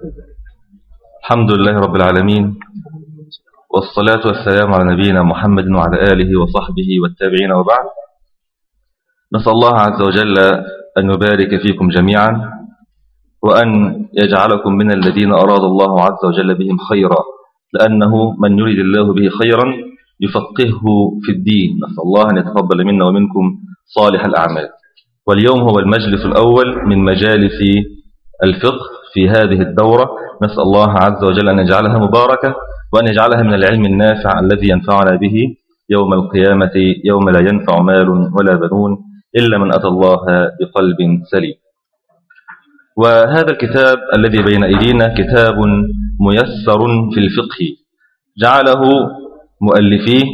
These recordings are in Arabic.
الحمد لله رب العالمين والصلاة والسلام على نبينا محمد وعلى آله وصحبه والتابعين وبعد. نسأل الله عز وجل أن يبارك فيكم جميعا وأن يجعلكم من الذين أراد الله عز وجل بهم خيرا لأنه من يريد الله به خيرا يفقهه في الدين. نسأل الله أن يتقبل منا ومنكم صالح الأعمال. واليوم هو المجلس الأول من مجالس الفقه في هذه الدورة. نسأل الله عز وجل أن يجعلها مباركة وأن يجعلها من العلم النافع الذي ينفعنا به. يوم القيامة يوم لا ينفع مال ولا بنون إلا من أتى الله بقلب سليم. وهذا الكتاب الذي بين أيدينا كتاب ميسر في الفقه. جعله مؤلفيه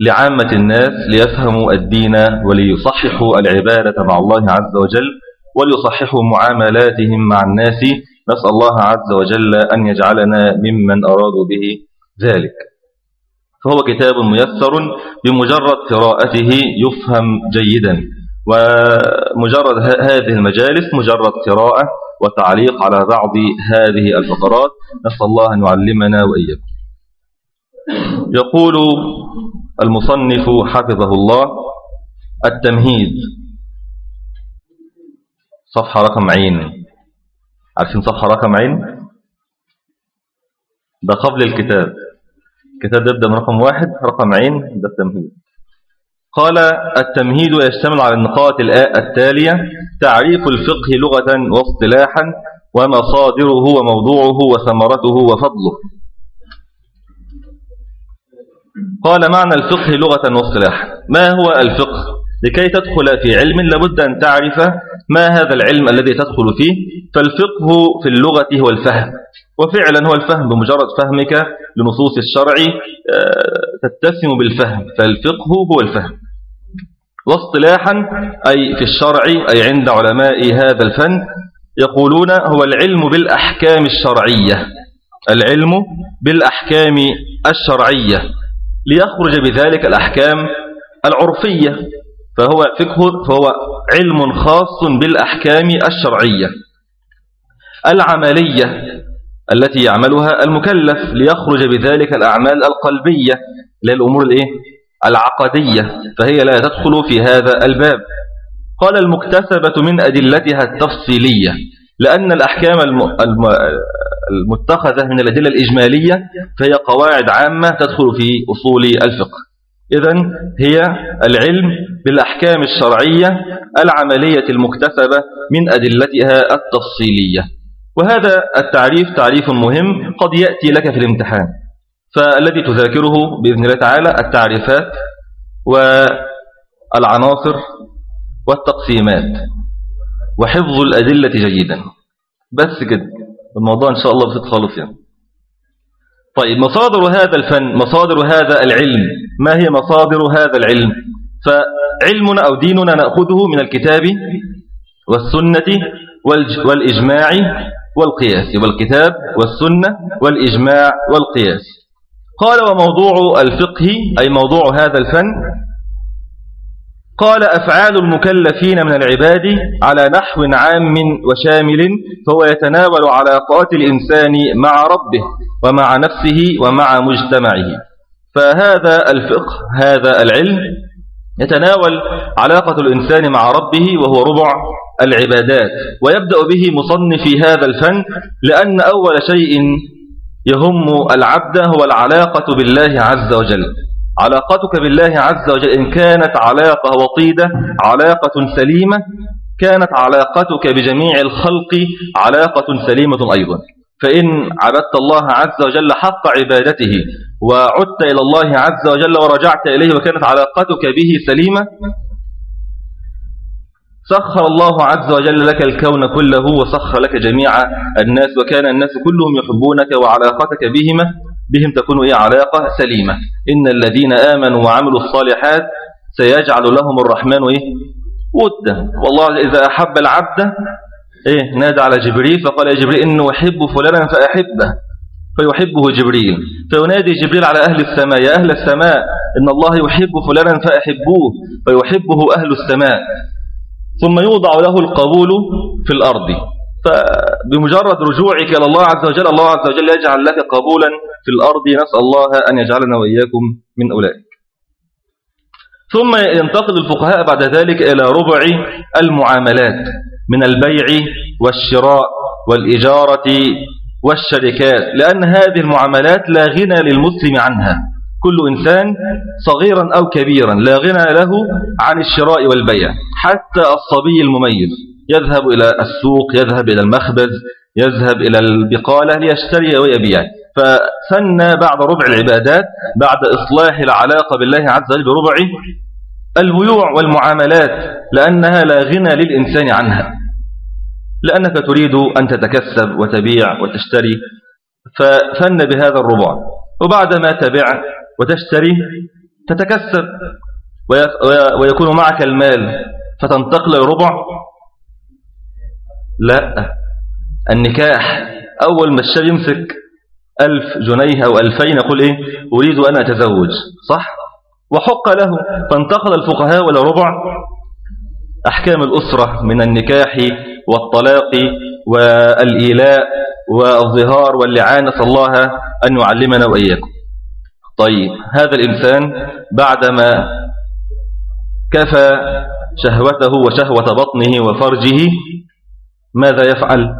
لعامة الناس ليفهموا الدين وليصححوا العبادة مع الله عز وجل. وليصححوا معاملاتهم مع الناس. نسأل الله عز وجل أن يجعلنا ممن أرادوا به ذلك. فهو كتاب ميسر بمجرد قراءته يفهم جيدا ومجرد هذه المجالس مجرد قراءة وتعليق على بعض هذه الفقرات. نسأل الله أن يعلمنا وإياكم. يقول المصنف حفظه الله التمهيد صفحة رقم عين. عارفين صفحة رقم عين؟ ده قبل الكتاب. الكتاب يبدأ من رقم واحد رقم عين ده التمهيد. قال التمهيد يشتمل على النقاط التالية تعريف الفقه لغة واصطلاحا ومصادره وموضوعه وثمرته وفضله. قال معنى الفقه لغة واصطلاحا. ما هو الفقه؟ لكي تدخل في علم لابد أن تعرف ما هذا العلم الذي تدخل فيه فالفقه في اللغة هو الفهم. وفعلا هو الفهم بمجرد فهمك لنصوص الشرع آه، تتسم بالفهم. فالفقه هو الفهم. واصطلاحا أي في الشرع أي عند علماء هذا الفن يقولون هو العلم بالأحكام الشرعية. العلم بالأحكام الشرعية. ليخرج بذلك الأحكام العرفية. فهو فقه فهو علم خاص بالأحكام الشرعية العملية التي يعملها المكلف ليخرج بذلك الأعمال القلبية للأمور الإيه؟ العقدية فهي لا تدخل في هذا الباب قال المكتسبة من أدلتها التفصيلية لأن الأحكام المتخذة من الأدلة الإجمالية فهي قواعد عامة تدخل في أصول الفقه إذا هي العلم بالأحكام الشرعية العملية المكتسبة من أدلتها التفصيلية. وهذا التعريف تعريف مهم قد يأتي لك في الامتحان. فالذي تذاكره بإذن الله تعالى التعريفات والعناصر والتقسيمات. وحفظ الأدلة جيدا. بس كده. الموضوع إن شاء الله بسيط خالص يعني. طيب مصادر هذا الفن مصادر هذا العلم ما هي مصادر هذا العلم؟ فعلمنا أو ديننا نأخذه من الكتاب والسنة والإجماع والقياس والكتاب والسنة والإجماع والقياس. قال وموضوع الفقه أي موضوع هذا الفن قال أفعال المكلفين من العباد على نحو عام وشامل فهو يتناول علاقات الإنسان مع ربه ومع نفسه ومع مجتمعه. فهذا الفقه هذا العلم يتناول علاقة الإنسان مع ربه وهو ربع العبادات. ويبدأ به مصنفي هذا الفن لأن أول شيء يهم العبد هو العلاقة بالله عز وجل. علاقتك بالله عز وجل إن كانت علاقة وطيدة علاقة سليمة كانت علاقتك بجميع الخلق علاقة سليمة أيضا. فإن عبدت الله عز وجل حق عبادته وعدت إلى الله عز وجل ورجعت إليه وكانت علاقتك به سليمة سخر الله عز وجل لك الكون كله وسخر لك جميع الناس وكان الناس كلهم يحبونك وعلاقتك بهم بهم تكون إيه علاقة سليمة. إن الذين آمنوا وعملوا الصالحات سيجعل لهم الرحمن إيه؟ ودا. والله إذا أحب العبد إيه نادى على جبريل فقال يا جبريل إنه أحب فلانا فأحبه فيحبه جبريل. فينادي جبريل على أهل السماء يا أهل السماء إن الله يحب فلانا فأحبوه فيحبه أهل السماء. ثم يوضع له القبول في الأرض. فبمجرد رجوعك إلى الله عز وجل الله عز وجل يجعل لك قبولا في الأرض نسأل الله أن يجعلنا وإياكم من أولئك. ثم ينتقل الفقهاء بعد ذلك إلى ربع المعاملات من البيع والشراء والإجارة والشركات لأن هذه المعاملات لا غنى للمسلم عنها. كل إنسان صغيرا أو كبيرا لا غنى له عن الشراء والبيع حتى الصبي المميز. يذهب إلى السوق يذهب إلى المخبز يذهب إلى البقالة ليشتري ويبيع. فسن بعد ربع العبادات بعد إصلاح العلاقة بالله عز وجل بربع البيوع والمعاملات لأنها لا غنى للإنسان عنها. لأنك تريد أن تتكسب وتبيع وتشتري ففن بهذا الربع. وبعدما تبع وتشتري تتكسب ويكون معك المال فتنتقل الربع لا. النكاح أول ما الشاب يمسك ألف جنيه أو ألفين يقول إيه؟ أريد أن أتزوج. صح؟ وحق له. فانتقل الفقهاء ولا ربع. أحكام الأسرة من النكاح والطلاق والإيلاء والظهار واللعان نسأل الله أن يعلمنا وإياكم. طيب هذا الإنسان بعدما كفى شهوته وشهوة بطنه وفرجه ماذا يفعل؟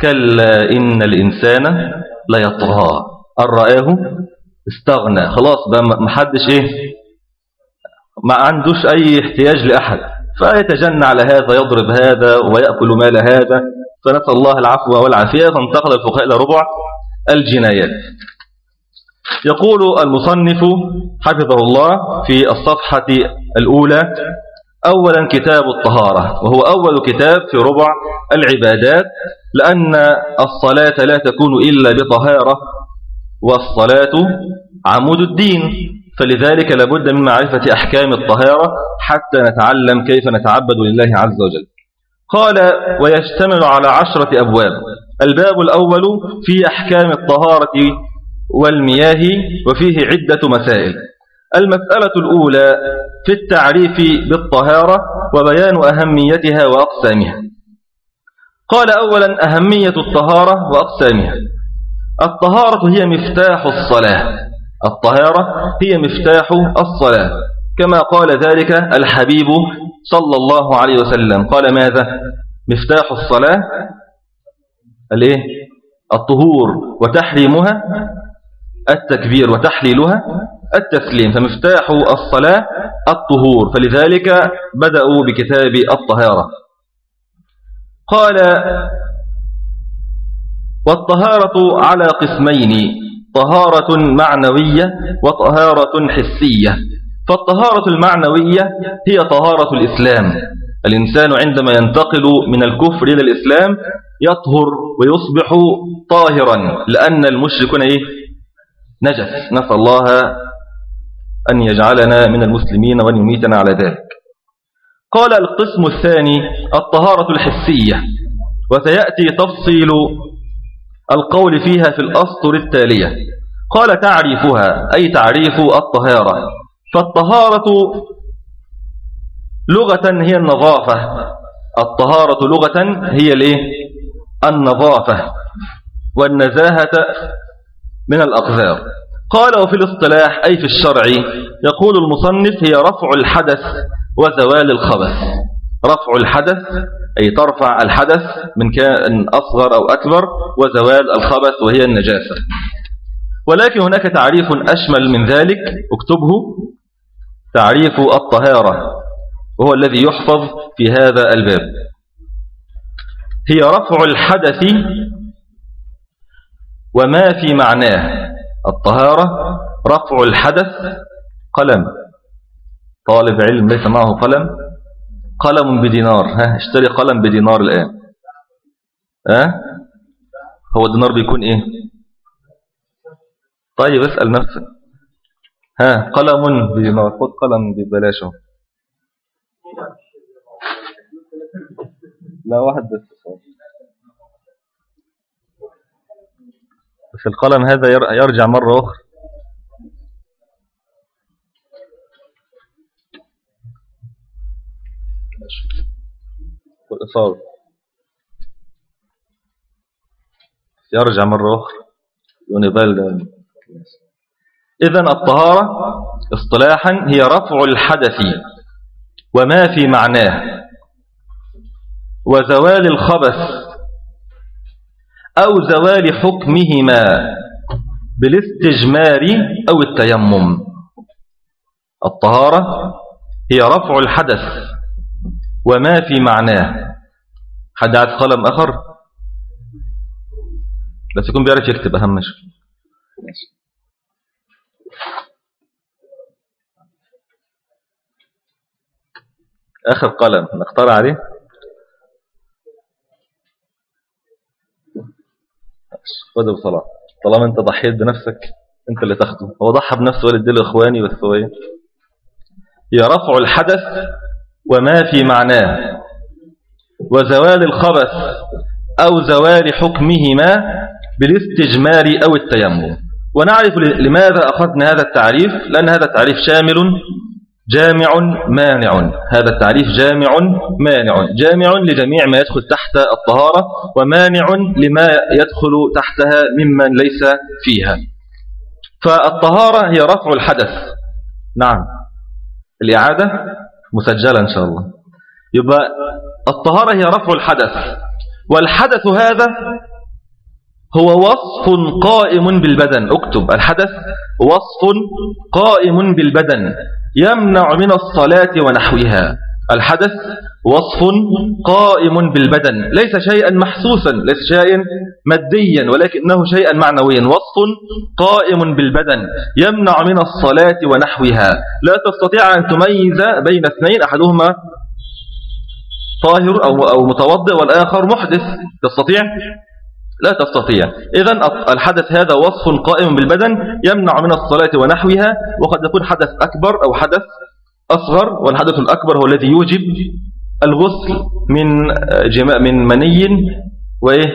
كلا إن الإنسان ليطغى. أن رآه؟ استغنى. خلاص بقى محدش إيه؟ ما عندوش أي احتياج لأحد. فيتجنى على هذا يضرب هذا ويأكل مال هذا. فنسأل الله العفو والعافية. فانتقل الفقهاء إلى ربع الجنايات. يقول المصنف حفظه الله في الصفحة الأولى أولا كتاب الطهارة وهو أول كتاب في ربع العبادات لأن الصلاة لا تكون إلا بطهارة والصلاة عمود الدين فلذلك لابد من معرفة أحكام الطهارة حتى نتعلم كيف نتعبد لله عز وجل. قال ويشتمل على عشرة أبواب. الباب الأول في أحكام الطهارة والمياه وفيه عدة مسائل. المسألة الأولى في التعريف بالطهارة وبيان أهميتها وأقسامها. قال أولا أهمية الطهارة وأقسامها. الطهارة هي مفتاح الصلاة. الطهارة هي مفتاح الصلاة. كما قال ذلك الحبيب صلى الله عليه وسلم. قال ماذا؟ مفتاح الصلاة الإيه؟ الطهور. وتحريمها التكبير. وتحليلها التسليم فمفتاح الصلاة الطهور فلذلك بدأوا بكتاب الطهارة. قال والطهارة على قسمين طهارة معنوية وطهارة حسية. فالطهارة المعنوية هي طهارة الإسلام. الإنسان عندما ينتقل من الكفر إلى الإسلام يطهر ويصبح طاهرا لأن المشركون إيه؟ نجس. نسأل الله أن يجعلنا من المسلمين وأن يميتنا على ذلك. قال القسم الثاني الطهارة الحسية. وسيأتي تفصيل القول فيها في الأسطر التالية. قال تعريفها أي تعريف الطهارة. فالطهارة لغة هي النظافة. الطهارة لغة هي الإيه؟ النظافة. والنزاهة من الأقذار. قال وفي الاصطلاح أي في الشرع يقول المصنف هي رفع الحدث وزوال الخبث. رفع الحدث أي ترفع الحدث من كان أصغر أو أكبر وزوال الخبث وهي النجاسة. ولكن هناك تعريف أشمل من ذلك اكتبه تعريف الطهارة وهو الذي يحفظ في هذا الباب. هي رفع الحدث وما في معناه. الطهارة رفع الحدث قلم. طالب علم ليس معه قلم. قلم بدينار. ها اشتري قلم بدينار الآن. ها؟ هو الدينار بيكون إيه؟ طيب اسأل نفسك. ها قلم بدينار. خد قلم ببلاشه. لا واحد بس. بس القلم هذا يرجع مرة أخرى. والإصابة يرجع مرة أخرى. ونبال إذن الطهارة اصطلاحا هي رفع الحدث وما في معناه وزوال الخبث أو زوال حكمهما بالاستجمار أو التيمم. الطهارة هي رفع الحدث وما في معناه. حد عاد قلم آخر؟ بس يكون بيعرف يكتب أهم شيء. آخر قلم نختار عليه. خده بصلاة طالما انت ضحيت بنفسك انت اللي تاخده هو ضحى بنفسه ولا اديله اخواني بس هو إيه؟ هي رفع الحدث وما في معناه. وزوال الخبث أو زوال حكمهما بالاستجمار أو التيمم. ونعرف لماذا أخذنا هذا التعريف؟ لأن هذا التعريف شامل جامع مانع. هذا التعريف جامع مانع. جامع لجميع ما يدخل تحت الطهارة ومانع لما يدخل تحتها ممن ليس فيها. فالطهارة هي رفع الحدث. نعم. الإعادة مسجلة إن شاء الله. يبقى الطهارة هي رفع الحدث. والحدث هذا هو وصف قائم بالبدن. اكتب. الحدث وصف قائم بالبدن. يمنع من الصلاة ونحوها. الحدث وصف قائم بالبدن ليس شيئا محسوسا ليس شيئا ماديا ولكنه شيئا معنويا. وصف قائم بالبدن يمنع من الصلاة ونحوها. لا تستطيع أن تميز بين اثنين أحدهما طاهر أو, أو متوضئ والآخر محدث. تستطيع؟ لا تستطيع. إذا الحدث هذا وصف قائم بالبدن يمنع من الصلاة ونحوها وقد يكون حدث أكبر أو حدث أصغر والحدث الأكبر هو الذي يوجب الغسل من جماع من مني وإيه؟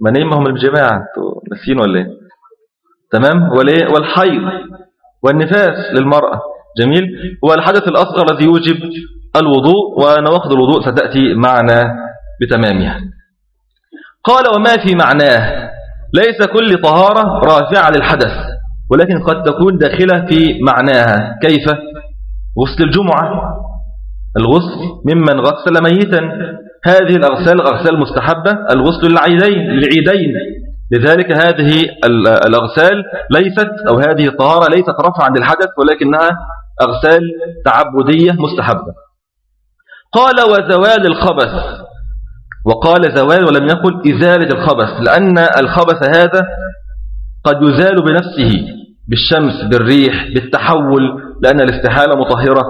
مني؟ ما هم الجماعة؟ نسين ولا إيه؟ تمام؟ والحيض والنفاس للمرأة. جميل؟ والحدث الأصغر الذي يوجب الوضوء ونواقض الوضوء ستأتي معنا بتمامها. قال وما في معناه. ليس كل طهارة رافعة للحدث ولكن قد تكون داخلة في معناها. كيف؟ غسل الجمعة. الغسل ممن غسل ميتا. هذه الأغسال أغسال مستحبة. الغسل للعيدين للعيدين. لذلك هذه الأغسال ليست أو هذه الطهارة ليست رفعا للحدث ولكنها أغسال تعبدية مستحبة. قال وزوال الخبث. وقال زوال ولم يقل إزالة الخبث لأن الخبث هذا قد يزال بنفسه بالشمس بالريح بالتحول لأن الاستحالة مطهرة.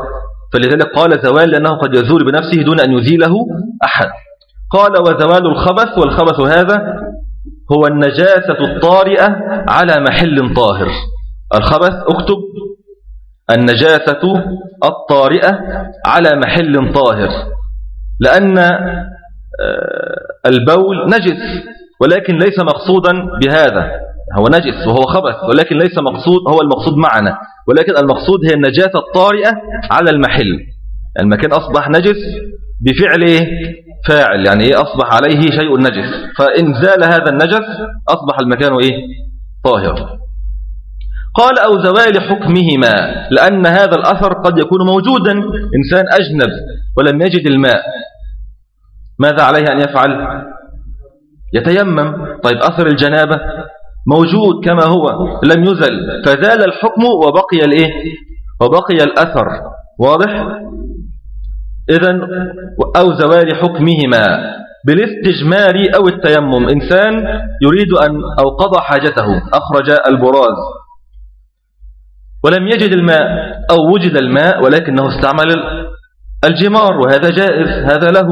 فلذلك قال زوال لأنه قد يزول بنفسه دون أن يزيله أحد. قال وزوال الخبث والخبث هذا هو النجاسة الطارئة على محل طاهر. الخبث اكتب النجاسة الطارئة على محل طاهر. لأن البول نجس ولكن ليس مقصودا بهذا. هو نجس وهو خبث ولكن ليس مقصود هو المقصود معنا. ولكن المقصود هي النجاسة الطارئة على المحل. المكان أصبح نجس بفعل إيه؟ فاعل. يعني إيه؟ أصبح عليه شيء نجس. فإن زال هذا النجس أصبح المكان إيه؟ طاهر. قال أو زوال حكمهما لأن هذا الأثر قد يكون موجودا. إنسان أجنب ولم يجد الماء. ماذا عليه أن يفعل؟ يتيمم. طيب أثر الجنابة موجود كما هو لم يزل. فزال الحكم وبقي الإيه؟ وبقي الأثر. واضح؟ إذن أو زوال حكمهما بالاستجمار أو التيمم. إنسان يريد أن أو قضى حاجته. أخرج البراز. ولم يجد الماء أو وجد الماء ولكنه استعمل الجمار وهذا جائز هذا له.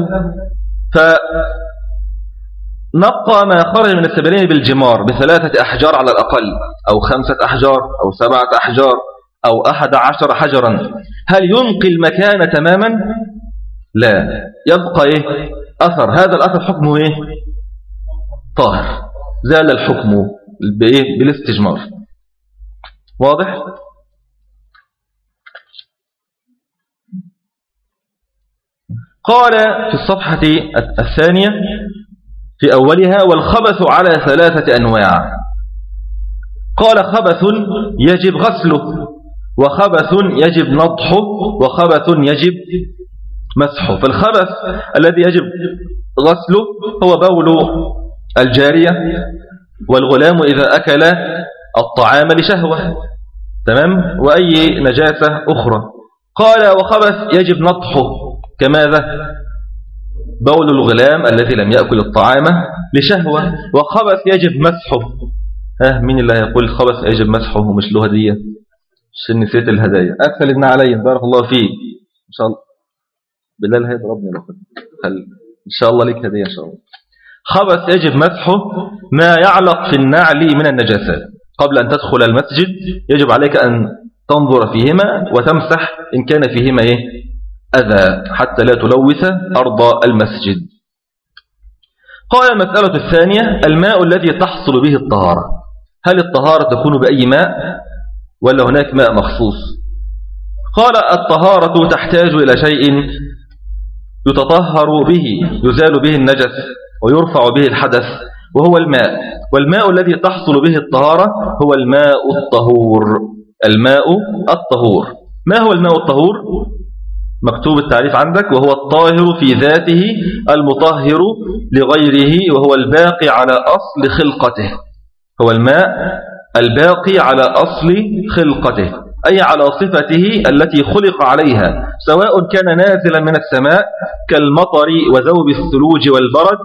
فنقى ما خرج من السبيلين بالجمار بثلاثة أحجار على الأقل أو خمسة أحجار أو سبعة أحجار أو أحد عشر حجرا. هل ينقي المكان تماما؟ لا. يبقى إيه؟ أثر. هذا الأثر حكمه إيه؟ طاهر. زال الحكم بإيه؟ بالاستجمار. واضح؟ قال في الصفحة الثانية في أولها والخبث على ثلاثة أنواع. قال خبث يجب غسله وخبث يجب نطحه وخبث يجب مسحه. فالخبث الذي يجب غسله هو بول الجارية والغلام إذا أكل الطعام لشهوة. تمام؟ وأي نجاسة أخرى. قال وخبث يجب نطحه كماذا؟ بول الغلام الذي لم يأكل الطعام لشهوة وخبث يجب مسحه. ها مين اللي هيقول خبث يجب مسحه؟ ومش له هدية عشان نسيت الهدايا. أدخل ابن علي بارك الله فيه إن شاء الله. بالله هيضربني لو إن شاء الله لك هدية إن شاء الله. خبث يجب مسحه ما يعلق في النعل من النجاسات. قبل أن تدخل المسجد يجب عليك أن تنظر فيهما وتمسح إن كان فيهما إيه؟ أذى حتى لا تلوث أرض المسجد. قال المسألة الثانية الماء الذي تحصل به الطهارة. هل الطهارة تكون بأي ماء ولا هناك ماء مخصوص؟ قال الطهارة تحتاج إلى شيء يتطهر به يزال به النجس ويرفع به الحدث وهو الماء. والماء الذي تحصل به الطهارة هو الماء الطهور. الماء الطهور. ما هو الماء الطهور؟ مكتوب التعريف عندك وهو الطاهر في ذاته المطهر لغيره وهو الباقي على أصل خلقته. هو الماء الباقي على أصل خلقته أي على صفته التي خلق عليها. سواء كان نازلا من السماء كالمطر وذوب الثلوج والبرد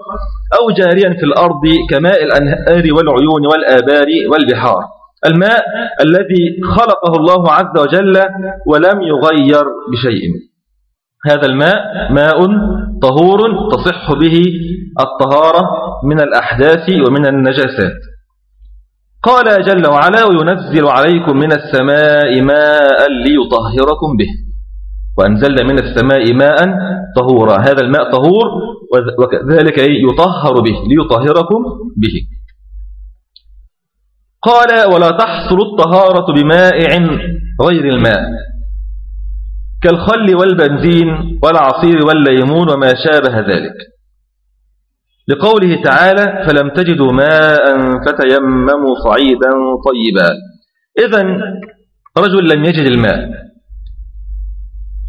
أو جاريا في الأرض كماء الأنهار والعيون والآبار والبحار. الماء الذي خلقه الله عز وجل ولم يغير بشيء. هذا الماء ماء طهور تصح به الطهارة من الأحداث ومن النجاسات. قال جل وعلا وينزل عليكم من السماء ماء ليطهركم به. وأنزلنا من السماء ماء طهورا. هذا الماء طهور وكذلك يطهر به ليطهركم به. قال ولا تحصل الطهارة بمائع غير الماء. كالخل والبنزين والعصير والليمون وما شابه ذلك. لقوله تعالى فلم تجدوا ماء فتيمموا صعيدا طيبا. إذا رجل لم يجد الماء.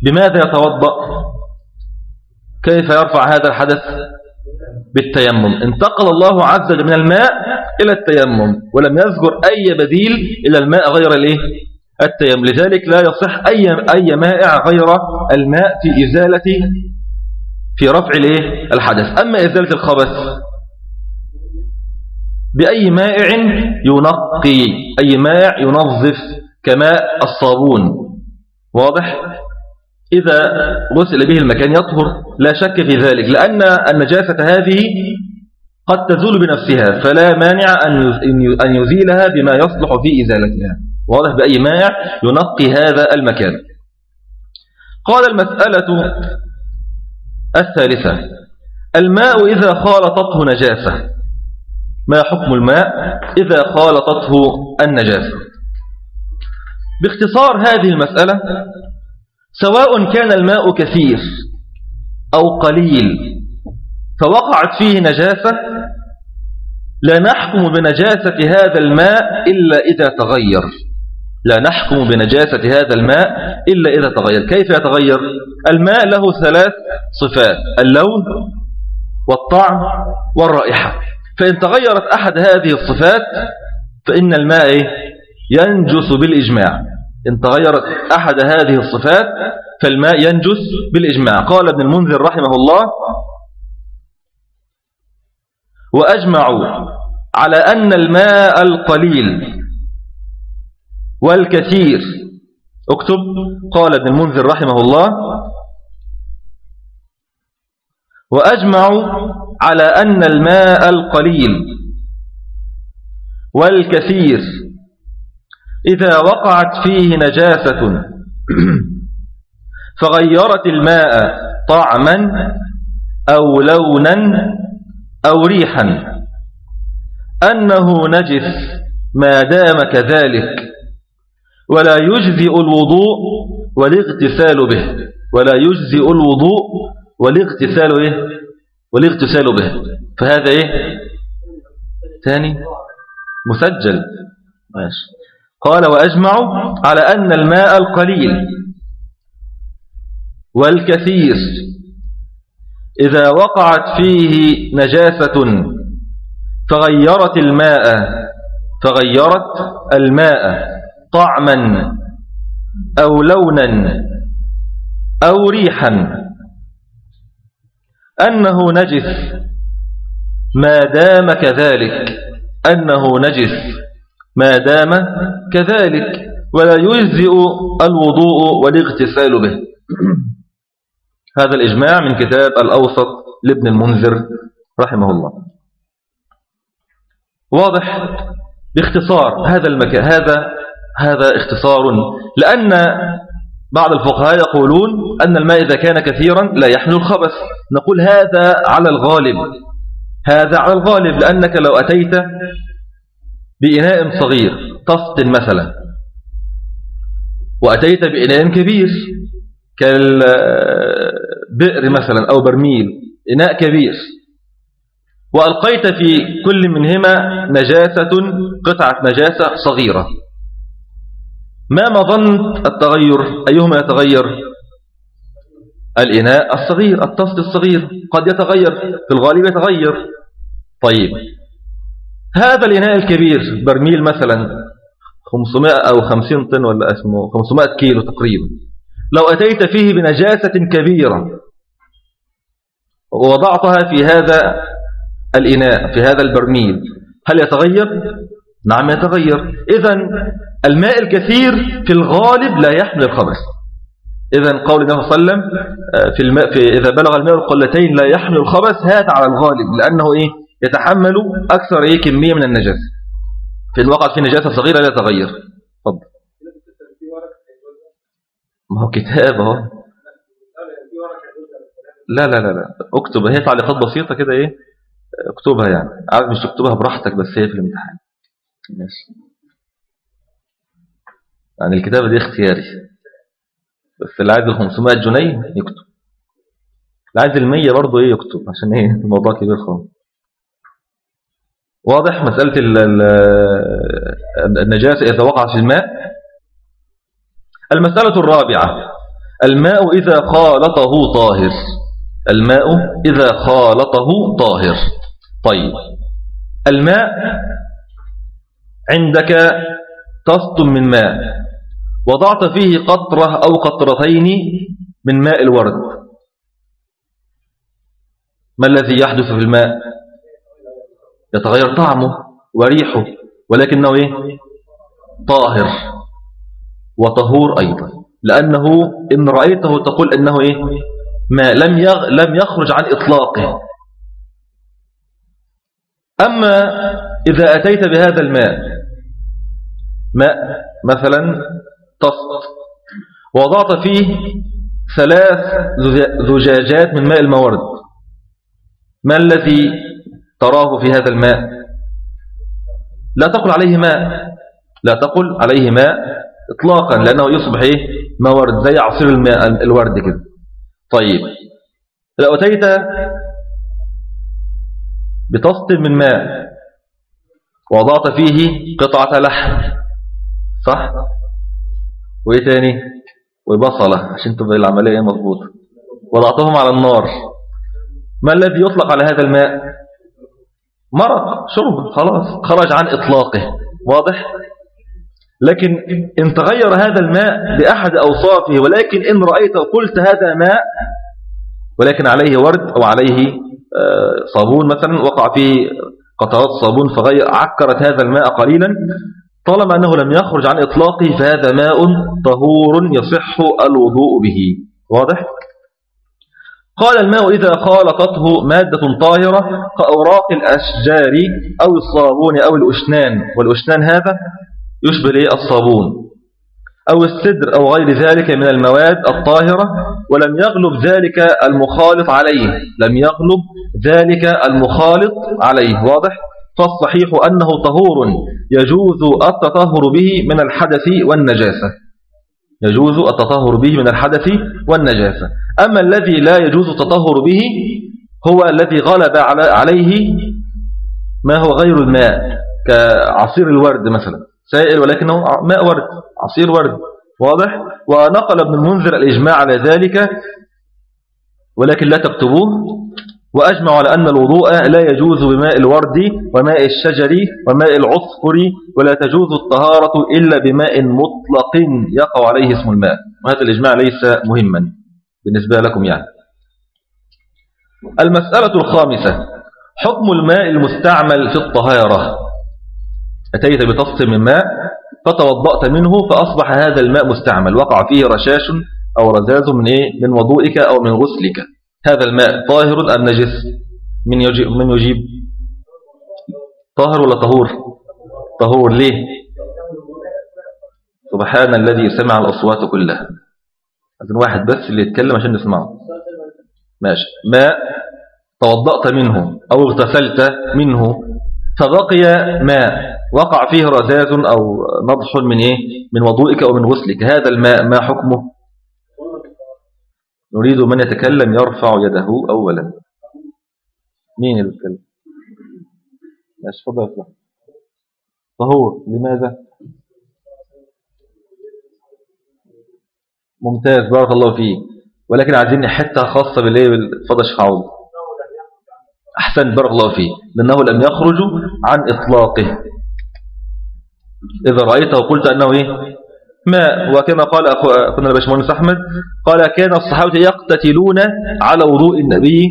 بماذا يتوضأ؟ كيف يرفع هذا الحدث؟ بالتيمم. انتقل الله عز وجل من الماء إلى التيمم ولم يذكر أي بديل إلى الماء غير الإيه؟ التيمم لذلك لا يصح أي, أي مائع غير الماء في إزالة في رفع الحدث. أما إزالة الخبث بأي مائع ينقي أي مائع ينظف كماء الصابون. واضح؟ إذا غسل به المكان يطهر لا شك في ذلك لأن النجاسة هذه قد تزول بنفسها فلا مانع أن يزيلها بما يصلح في إزالتها. واضح بأي مائع ينقي هذا المكان. قال المسألة الثالثة الماء إذا خالطته نجاسة. ما حكم الماء إذا خالطته النجاسة؟ باختصار هذه المسألة سواء كان الماء كثير أو قليل فوقعت فيه نجاسة لا نحكم بنجاسة هذا الماء إلا إذا تغير. لا نحكم بنجاسة هذا الماء إلا إذا تغير. كيف يتغير؟ الماء له ثلاث صفات اللون والطعم والرائحة. فإن تغيرت أحد هذه الصفات فإن الماء ينجس بالإجماع. إن تغيرت أحد هذه الصفات فالماء ينجس بالإجماع. قال ابن المنذر رحمه الله وأجمعوا على أن الماء القليل والكثير. اكتب. قال ابن المنذر رحمه الله وأجمعوا على أن الماء القليل والكثير إذا وقعت فيه نجاسة فغيرت الماء طعما أو لونا أو ريحا. أنه نجس ما دام كذلك. ولا يجزئ الوضوء والاغتسال به. ولا يجزئ الوضوء والاغتسال به والاغتسال به. فهذا إيه؟ ثاني؟ مسجل. ماشي. قال وأجمعوا على أن الماء القليل والكثير إذا وقعت فيه نجاسة فغيرت الماء فغيرت الماء. طعما أو لونا أو ريحا أنه نجس. ما دام كذلك أنه نجس. ما دام كذلك ولا يجزئ الوضوء والاغتسال به. هذا الإجماع من كتاب الأوسط لابن المنذر رحمه الله. واضح باختصار هذا المكان هذا هذا اختصار لأن بعض الفقهاء يقولون أن الماء إذا كان كثيرا لا يحمل الخبث. نقول هذا على الغالب هذا على الغالب لأنك لو أتيت بإناء صغير طست مثلا وأتيت بإناء كبير كالبئر مثلا أو برميل إناء كبير وألقيت في كل منهما نجاسة قطعة نجاسة صغيرة. ما مظنة التغير؟ أيهما يتغير؟ الإناء الصغير الطست الصغير قد يتغير في الغالب يتغير. طيب هذا الإناء الكبير برميل مثلا 500 أو 50 طن ولا اسمه 500 كيلو تقريبا. لو أتيت فيه بنجاسة كبيرة ووضعتها في هذا الإناء في هذا البرميل هل يتغير؟ نعم يتغير. إذا الماء الكثير في الغالب لا يحمل الخبث إذا قول النبي صلى الله عليه وسلم آه، في, الماء في إذا بلغ الماء القلتين لا يحمل الخبث هذا على الغالب لأنه إيه؟ يتحمل أكثر إيه؟ كمية من النجاسة. فإن وقعت في نجاسة صغيرة لا تغير. فضل ما هو كتاب أهو. لا لا لا لا. اكتب هي تعليقات بسيطة كده إيه؟ اكتبها يعني. عارف مش تكتبها براحتك بس هي في الامتحان. ماشي. يعني الكتابة دي اختياري. بس اللي عايز ال 500 جنيه يكتب. اللي عايز ال 100 برضه إيه يكتب عشان إيه؟ الموضوع كبير خالص. واضح مسألة النجاسة إذا وقعت في الماء؟ المسألة الرابعة. الماء إذا خالطه طاهر. الماء إذا خالطه طاهر. طيب. الماء عندك طست من ماء. وضعت فيه قطرة أو قطرتين من ماء الورد ما الذي يحدث في الماء يتغير طعمه وريحه ولكنه إيه؟ طاهر وطهور أيضا لأنه إن رأيته تقول أنه إيه؟ ما لم لم يخرج عن إطلاقه أما إذا أتيت بهذا الماء ماء مثلا طست وضعت فيه ثلاث زجاجات من ماء المورد ما الذي تراه في هذا الماء؟ لا تقل عليه ماء. لا تقل عليه ماء اطلاقا لأنه يصبح إيه؟ مورد زي عصير الماء الورد كده. طيب. لو أتيت بطست من ماء وضعت فيه قطعة لحم صح؟ وإيه تاني؟ وبصلة عشان تبقى العملية مظبوطة. وضعتهم على النار. ما الذي يطلق على هذا الماء؟ مرق شرب خلاص خرج عن إطلاقه. واضح؟ لكن إن تغير هذا الماء بأحد أوصافه ولكن إن رأيت وقلت هذا ماء ولكن عليه ورد أو عليه آه، صابون مثلا وقع فيه قطرات صابون فغير عكرت هذا الماء قليلا طالما أنه لم يخرج عن إطلاقه فهذا ماء طهور يصح الوضوء به. واضح؟ قال الماء إذا خالطته مادة طاهرة كأوراق الأشجار أو الصابون أو الأشنان والأشنان هذا يشبه ليه الصابون. أو السدر أو غير ذلك من المواد الطاهرة ولم يغلب ذلك المخالط عليه. لم يغلب ذلك المخالط عليه. واضح؟ فالصحيح أنه طهور يجوز التطهر به من الحدث والنجاسة. يجوز التطهر به من الحدث والنجاسة. أما الذي لا يجوز التطهر به هو الذي غلب عليه ما هو غير الماء كعصير الورد مثلا. سائل ولكنه ماء ورد عصير ورد. واضح؟ ونقل ابن المنذر الإجماع على ذلك ولكن لا تكتبوه. وأجمع على أن الوضوء لا يجوز بماء الورد وماء الشجر وماء العصفر ولا تجوز الطهارة إلا بماء مطلق يقع عليه اسم الماء. وهذا الإجماع ليس مهما بالنسبة لكم يعني. المسألة الخامسة حكم الماء المستعمل في الطهارة. أتيت بطفط من ماء فتوضأت منه فأصبح هذا الماء مستعمل. وقع فيه رشاش أو رزاز من, إيه؟ من وضوئك أو من غسلك. هذا الماء طاهر أم نجس؟ من يجيب, من يجيب؟ طاهر ولا طهور؟ طهور. ليه؟ سبحان الذي سمع الأصوات كلها. أذن واحد بس اللي يتكلم عشان نسمعه. ماشي. ماء توضأت منه أو اغتسلت منه فبقي ماء وقع فيه رزاز أو نضح من إيه؟ من وضوئك أو من غسلك. هذا الماء ما حكمه؟ نريد من يتكلم يرفع يده أولا. مين اللي يتكلم؟ ماشي فضل طهور لماذا؟ ممتاز بارك الله فيه ولكن عايزين حتة خاصة بالليل بالفضل شخعود أحسن بارك الله فيه لأنه لم يخرج عن إطلاقه. إذا رأيته وقلت أنه إيه؟ ماء وكما قال أخونا الباشمهندس أحمد قال كان الصحابة يقتتلون على وضوء النبي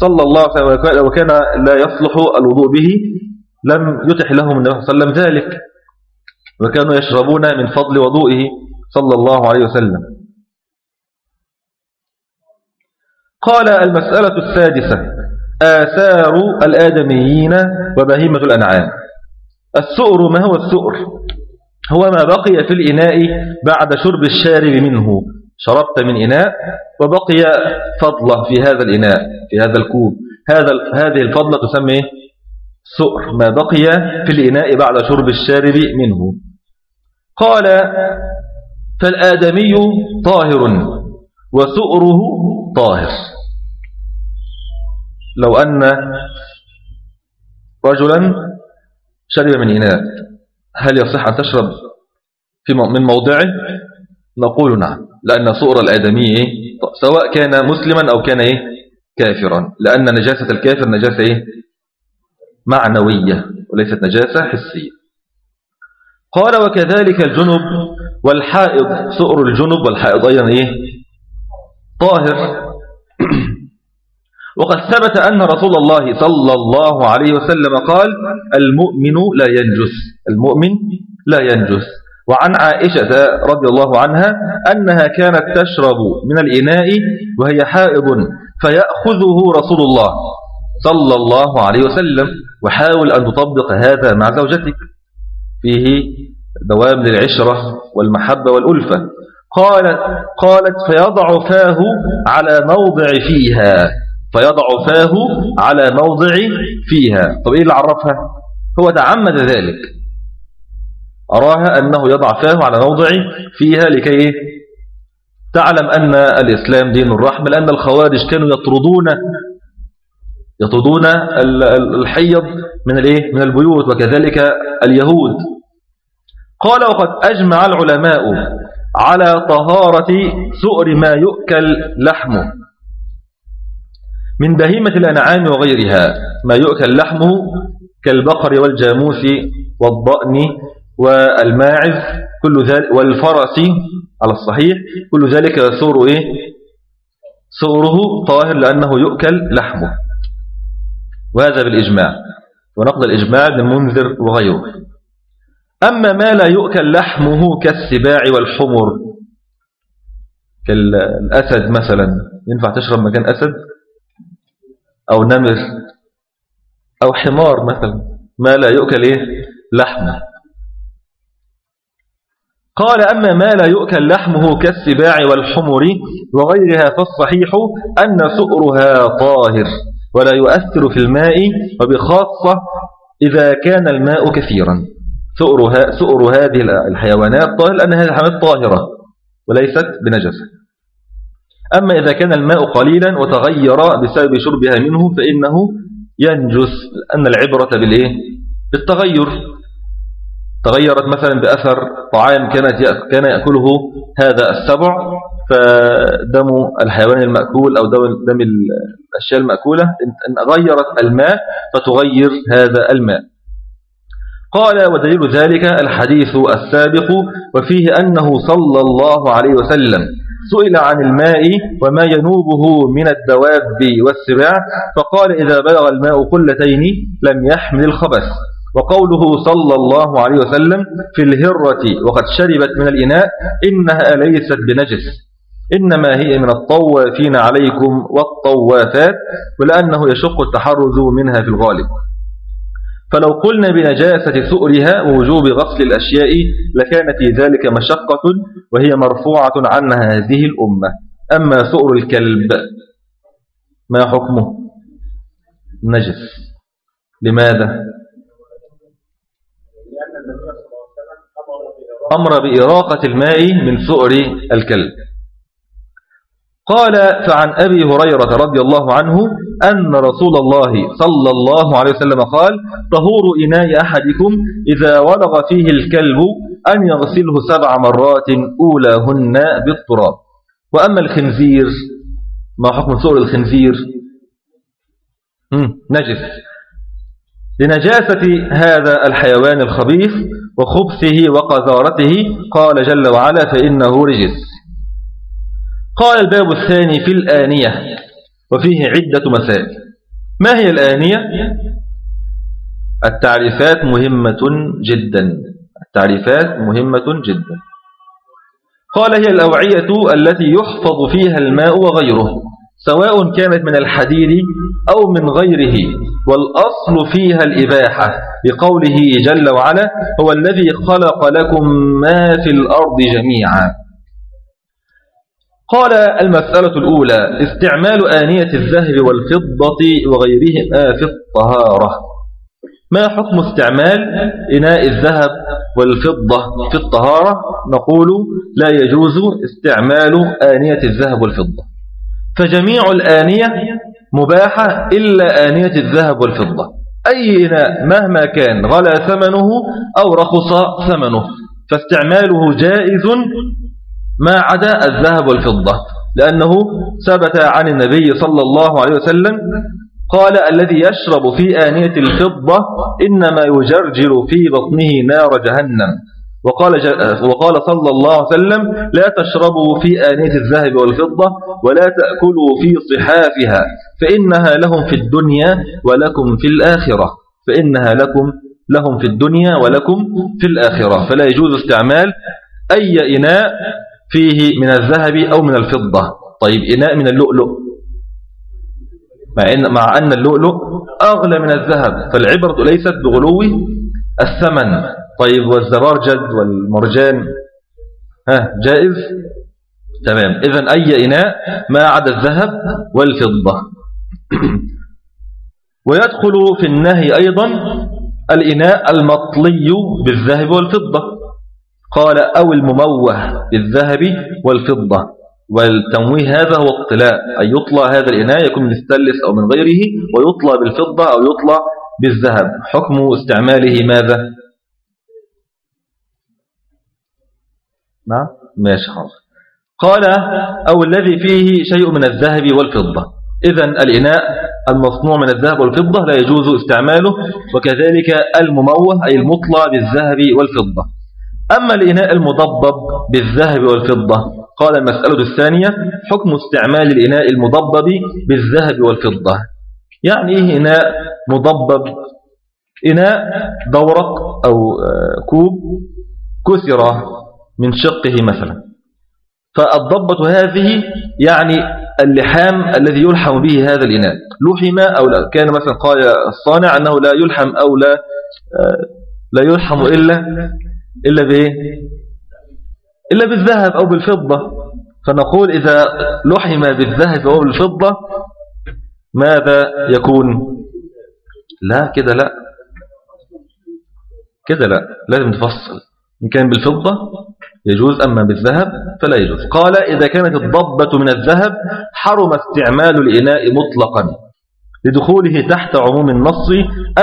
صلى الله عليه وسلم وكان لا يصلح الوضوء به لم يتح لهم النبي صلى الله عليه وسلم ذلك وكانوا يشربون من فضل وضوئه صلى الله عليه وسلم. قال المسألة السادسة آثار الآدميين وبهيمة الأنعام. السؤر ما هو السؤر هو ما بقي في الإناء بعد شرب الشارب منه. شربت من إناء وبقي فضلة في هذا الإناء في هذا الكوب. هذا هذه الفضلة تسمى سؤر. ما بقي في الإناء بعد شرب الشارب منه. قال فالآدمي طاهر وسؤره طاهر. لو أن رجلا شرب من إناء. هل يصح أن تشرب في من موضعه نقول نعم لأن صور الآدمي؟ سواء كان مسلما أو كان إيه؟ كافرا لأن نجاسة الكافر نجاسة إيه؟ معنوية وليست نجاسة حسية قال وكذلك الجنب والحائض سؤر الجنب والحائض أيضا إيه؟ طاهر وقد ثبت أن رسول الله صلى الله عليه وسلم قال المؤمن لا ينجس. المؤمن لا ينجس. وعن عائشة رضي الله عنها أنها كانت تشرب من الإناء وهي حائض فيأخذه رسول الله صلى الله عليه وسلم وحاول أن تطبق هذا مع زوجتك. فيه دوام للعشرة والمحبة والألفة. قالت, قالت فيضع فاه على موضع فيها. فيضع فاه على موضع فيها. طب إيه اللي عرفها؟ هو تعمد ذلك. أراها أنه يضع فاه على موضع فيها لكي إيه؟ تعلم أن الإسلام دين الرحمة لأن الخوارج كانوا يطردون يطردون الحيض من الإيه؟ من البيوت وكذلك اليهود. قال وقد أجمع العلماء على طهارة سؤر ما يؤكل لحمه. من بهيمة الأنعام وغيرها ما يؤكل لحمه كالبقر والجاموس والضأن والماعز كل ذلك والفرس على الصحيح كل ذلك سور إيه؟ سوره طاهر لأنه يؤكل لحمه. وهذا بالإجماع. ونقض الإجماع بالمنذر وغيره. أما ما لا يؤكل لحمه كالسباع والحمر كالأسد مثلا ينفع تشرب مكان أسد؟ أو نمر أو حمار مثلا ما لا يؤكل إيه؟ لحمه. قال أما ما لا يؤكل لحمه كالسباع والحمر وغيرها فالصحيح أن سؤرها طاهر ولا يؤثر في الماء وبخاصة إذا كان الماء كثيرا. سؤر هذه الحيوانات طاهر لأن هذه الحيوانات طاهرة وليست بنجسة أما إذا كان الماء قليلا وتغير بسبب شربها منه فإنه ينجس أن العبرة بالإيه؟ بالتغير تغيرت مثلا بأثر طعام كانت كان يأكله هذا السبع فدم الحيوان المأكول أو دم الأشياء المأكولة إن غيرت الماء فتغير هذا الماء قال ودليل ذلك الحديث السابق وفيه أنه صلى الله عليه وسلم سئل عن الماء وما ينوبه من الدواب والسباع فقال إذا بلغ الماء قلتين لم يحمل الخبث. وقوله صلى الله عليه وسلم في الهرة وقد شربت من الإناء إنها ليست بنجس إنما هي من الطوافين عليكم والطوافات ولأنه يشق التحرز منها في الغالب. فلو قلنا بنجاسة سؤرها ووجوب غسل الأشياء لكان في ذلك مشقة وهي مرفوعة عنها هذه الأمة. أما سؤر الكلب ما حكمه؟ نجس. لماذا؟ أمر بإراقة الماء من سؤر الكلب. قال فعن أبي هريرة رضي الله عنه أن رسول الله صلى الله عليه وسلم قال طهور إناء أحدكم إذا ولغ فيه الكلب أن يغسله سبع مرات أولاهن بالتراب. وأما الخنزير ما حكم سؤر الخنزير؟ نجس. لنجاسة هذا الحيوان الخبيث وخبثه وقذارته قال جل وعلا فإنه رجس. قال الباب الثاني في الآنية وفيه عدة مسائل. ما هي الآنية؟ التعريفات مهمة جدا. التعريفات مهمة جدا. قال هي الأوعية التي يحفظ فيها الماء وغيره سواء كانت من الحديد أو من غيره والأصل فيها الإباحة. بقوله جل وعلا هو الذي خلق لكم ما في الأرض جميعا. قال المسألة الأولى استعمال آنية الذهب والفضة وغيرهما في الطهارة. ما حكم استعمال إناء الذهب والفضة في الطهارة؟ نقول لا يجوز استعمال آنية الذهب والفضة. فجميع الآنية مباحة إلا آنية الذهب والفضة. أي إناء مهما كان غلى ثمنه أو رخص ثمنه فاستعماله جائز ما عدا الذهب والفضة لأنه ثبت عن النبي صلى الله عليه وسلم قال الذي يشرب في آنية الفضة إنما يجرجر في بطنه نار جهنم. وقال, وقال صلى الله عليه وسلم لا تشربوا في آنية الذهب والفضة ولا تأكلوا في صحافها فإنها لهم في الدنيا ولكم في الآخرة فإنها لكم لهم في الدنيا ولكم في الآخرة. فلا يجوز استعمال أي إناء فيه من الذهب أو من الفضة. طيب إناء من اللؤلؤ. مع أن, مع أن اللؤلؤ أغلى من الذهب فالعبرة ليست بغلو الثمن. طيب والزبرجد والمرجان. ها جائز؟ تمام. إذن أي إناء ما عدا الذهب والفضة. ويدخل في النهي أيضا الإناء المطلي بالذهب والفضة. قال أو المموه بالذهب والفضة والتمويه هذا هو الطلاء أي يطلى هذا الإناء يكون من الثلث أو من غيره ويطلى بالفضة أو يطلى بالذهب. حكم استعماله ماذا؟ نعم ماشي خلاص قال أو الذي فيه شيء من الذهب والفضة. إذا الإناء المصنوع من الذهب والفضة لا يجوز استعماله وكذلك المموه أي المطلى بالذهب والفضة. أما الإناء المضبب بالذهب والفضة قال المسألة الثانية حكم استعمال الإناء المضبب بالذهب والفضة. يعني إيه إناء مضبب؟ إناء دورق أو آه، كوب كسر من شقه مثلا. فالضبة هذه يعني اللحام الذي يلحم به هذا الإناء. لحم أو لا كان مثلا قال الصانع أنه لا يلحم أو لا آه، لا يلحم إلا إلا بإيه؟ إلا بالذهب أو بالفضة. فنقول إذا لحم بالذهب أو بالفضة ماذا يكون؟ لا كده لا. كده لا. لازم تفصل. إن كان بالفضة يجوز أما بالذهب فلا يجوز. قال إذا كانت الضبة من الذهب حرم استعمال الإناء مطلقا. لدخوله تحت عموم النص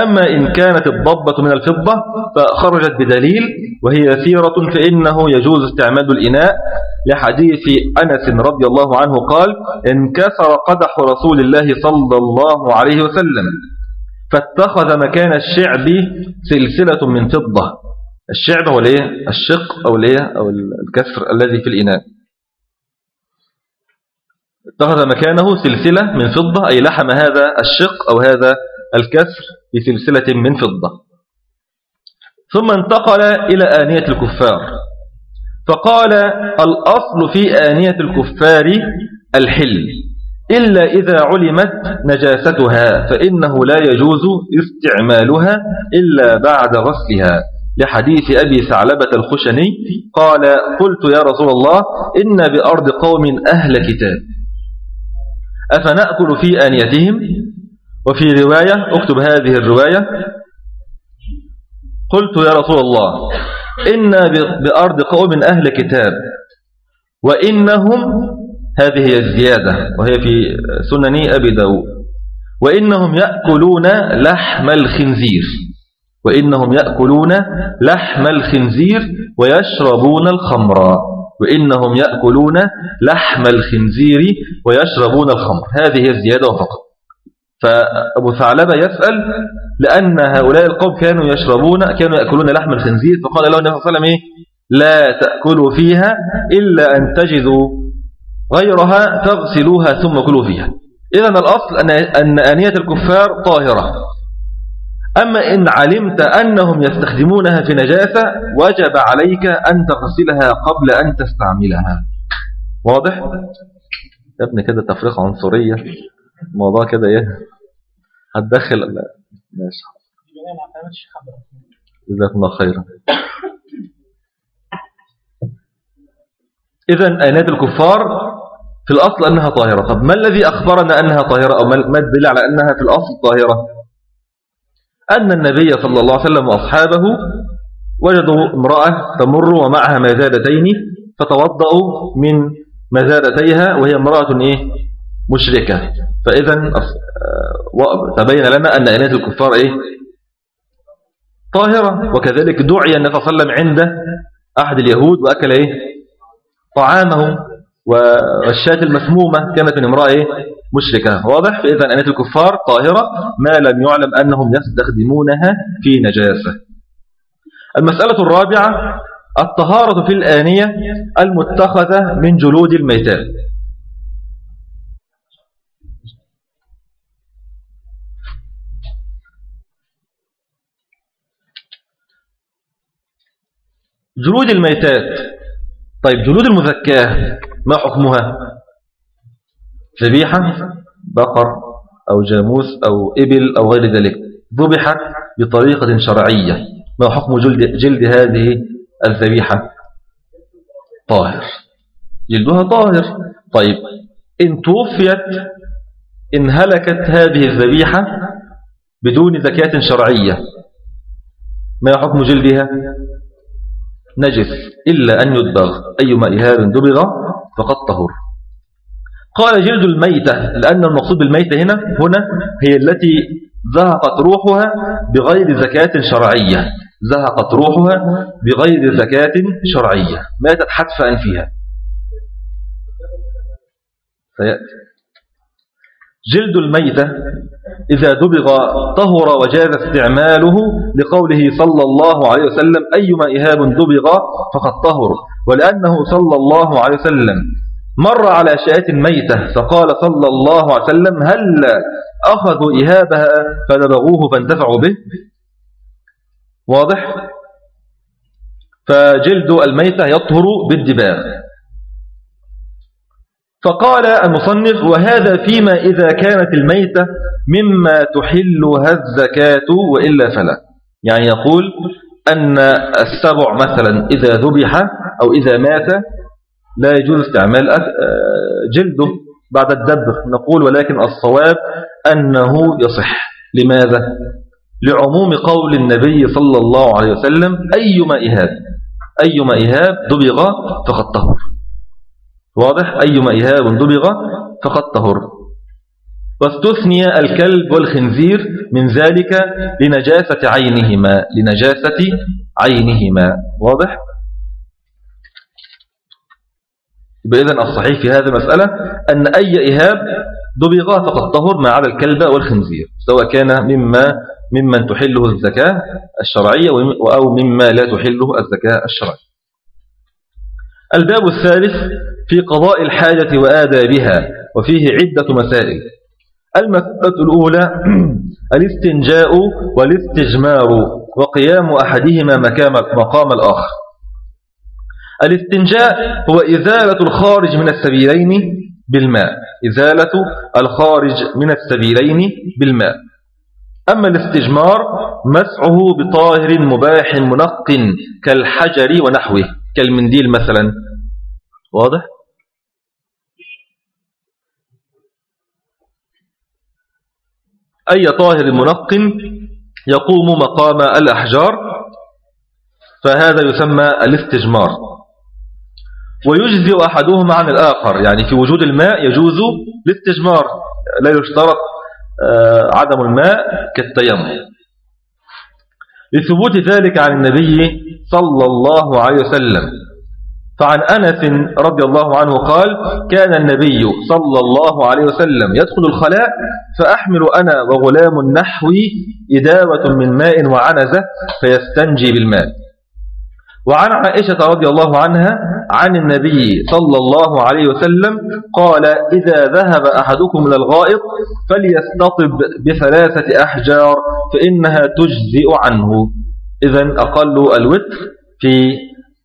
أما إن كانت الضبة من الفضة فخرجت بدليل وهي يسيرة فإنه يجوز استعمال الإناء. لحديث أنس رضي الله عنه قال انكسر قدح رسول الله صلى الله عليه وسلم فاتخذ مكان الشعب سلسلة من فضة. الشعب هو الايه الشق أو الايه أو الكسر الذي في الإناء. اتخذ مكانه سلسلة من فضة أي لحم هذا الشق أو هذا الكسر بسلسلة من فضة. ثم انتقل إلى آنية الكفار. فقال الأصل في آنية الكفار الحل. إلا إذا علمت نجاستها فإنه لا يجوز استعمالها إلا بعد غسلها. لحديث أبي ثعلبة الخشني قال قلت يا رسول الله إن بأرض قوم أهل كتاب. أفنأكل في آنيتهم؟ وفي رواية أكتب هذه الرواية. قلت يا رسول الله إن بأرض قوم أهل كتاب وإنهم هذه هي الزيادة وهي في سنن أبي داود وإنهم يأكلون لحم الخنزير وإنهم يأكلون لحم الخنزير ويشربون الخمر. وإنهم يأكلون لحم الخنزير ويشربون الخمر. هذه هي الزيادة فقط. فأبو ثعلبة يسأل لأن هؤلاء القوم كانوا يشربون كانوا يأكلون لحم الخنزير فقال له النبي صلى الله عليه وسلم إيه؟ لا تأكلوا فيها إلا أن تجدوا غيرها تغسلوها ثم كلوا فيها. إذن الأصل أن آنية الكفار طاهرة. أما إن علمت أنهم يستخدمونها في نجاسة وجب عليك أن تغسلها قبل أن تستعملها. واضح؟ يا ابني كده تفرقة عنصرية. الموضوع كده إيه؟ هتدخل ماشي. جزاكم الله خيرا. إذا آيات الكفار في الأصل أنها طاهرة. طب ما الذي أخبرنا أنها طاهرة؟ أو ما الدليل على أنها في الأصل طاهرة؟ أن النبي صلى الله عليه وسلم وأصحابه وجدوا امرأة تمر ومعها مزادتين فتوضأوا من مزادتيها وهي امرأة إيه؟ مشركة. فإذا آه، تبين لنا أن آلهة الكفار إيه؟ طاهرة. وكذلك دعي النبي صلى الله عليه وسلم عند أحد اليهود وأكل إيه؟ طعامه. والشاة المسمومة كانت من امرأة إيه؟ مشركة. واضح؟ فإذا آلهة الكفار طاهرة ما لم يعلم أنهم يستخدمونها في نجاسة. المسألة الرابعة الطهارة في الآنية المتخذة من جلود الميتات. جلود الميتات. طيب جلود المذكاة ما حكمها؟ ذبيحة بقر أو جاموس أو إبل أو غير ذلك. ذبحت بطريقة شرعية. ما حكم جلد, جلد هذه الذبيحة؟ طاهر. جلدها طاهر. طيب إن توفيت إن هلكت هذه الذبيحة بدون زكاة شرعية ما حكم جلدها؟ نجس. إلا أن يدبغ أيما إهاب دبغ فقد طهر. قال جلد الميتة لأن المقصود بالميتة هنا هنا هي التي زهقت روحها بغير زكاة شرعية. زهقت روحها بغير زكاة شرعية. ماتت حتف أنفها سيأتي جلد الميتة إذا دبغ طهر وجاز استعماله لقوله صلى الله عليه وسلم أيما إهاب دبغ فقد طهر. ولأنه صلى الله عليه وسلم مر على شاة ميتة فقال صلى الله عليه وسلم هل أخذوا إهابها فدبغوه فانتفعوا به؟ واضح؟ فجلد الميتة يطهر بالدباغ فقال المصنف وهذا فيما إذا كانت الميتة مما تحلها الزكاة وإلا فلا. يعني يقول أن السبع مثلا إذا ذبح أو إذا مات لا يجوز استعمال آه، جلده بعد الدبغ. نقول ولكن الصواب أنه يصح. لماذا؟ لعموم قول النبي صلى الله عليه وسلم أيما إهاب أيما إهاب دبغ فقد طهر. واضح؟ أيما إهاب دبغ فقد طهر. واستثني الكلب والخنزير من ذلك لنجاسة عينهما لنجاسة عينهما. واضح؟ إذن الصحيح في هذه المسألة أن أي إهاب دبغ فقد طهر ما عدا الكلب والخنزير سواء كان مما ممن تحله الزكاة الشرعية أو مما لا تحله الزكاة الشرعية. الباب الثالث في قضاء الحاجة وآدابها وفيه عدة مسائل. المسألة الأولى الاستنجاء والاستجمار وقيام أحدهما مقام الآخر. الاستنجاء هو إزالة الخارج من السبيلين بالماء. إزالة الخارج من السبيلين بالماء. أما الاستجمار مسعه بطاهر مباح منق كالحجر ونحوه كالمنديل مثلا. واضح؟ أي طاهر منق يقوم مقام الأحجار فهذا يسمى الاستجمار. ويجزئ أحدهما عن الآخر. يعني في وجود الماء يجوز الاستجمار. لا يشترط آه، عدم الماء كالتيمم. لثبوت ذلك عن النبي صلى الله عليه وسلم. فعن أنس رضي الله عنه قال كان النبي صلى الله عليه وسلم يدخل الخلاء فأحمل أنا وغلام نحوي إداوة من ماء وعنزة فيستنجي بالماء. وعن عائشة رضي الله عنها عن النبي صلى الله عليه وسلم قال إذا ذهب أحدكم إلى الغائط فليستطب بثلاثة أحجار فإنها تجزئ عنه. إذا أقل الوتر في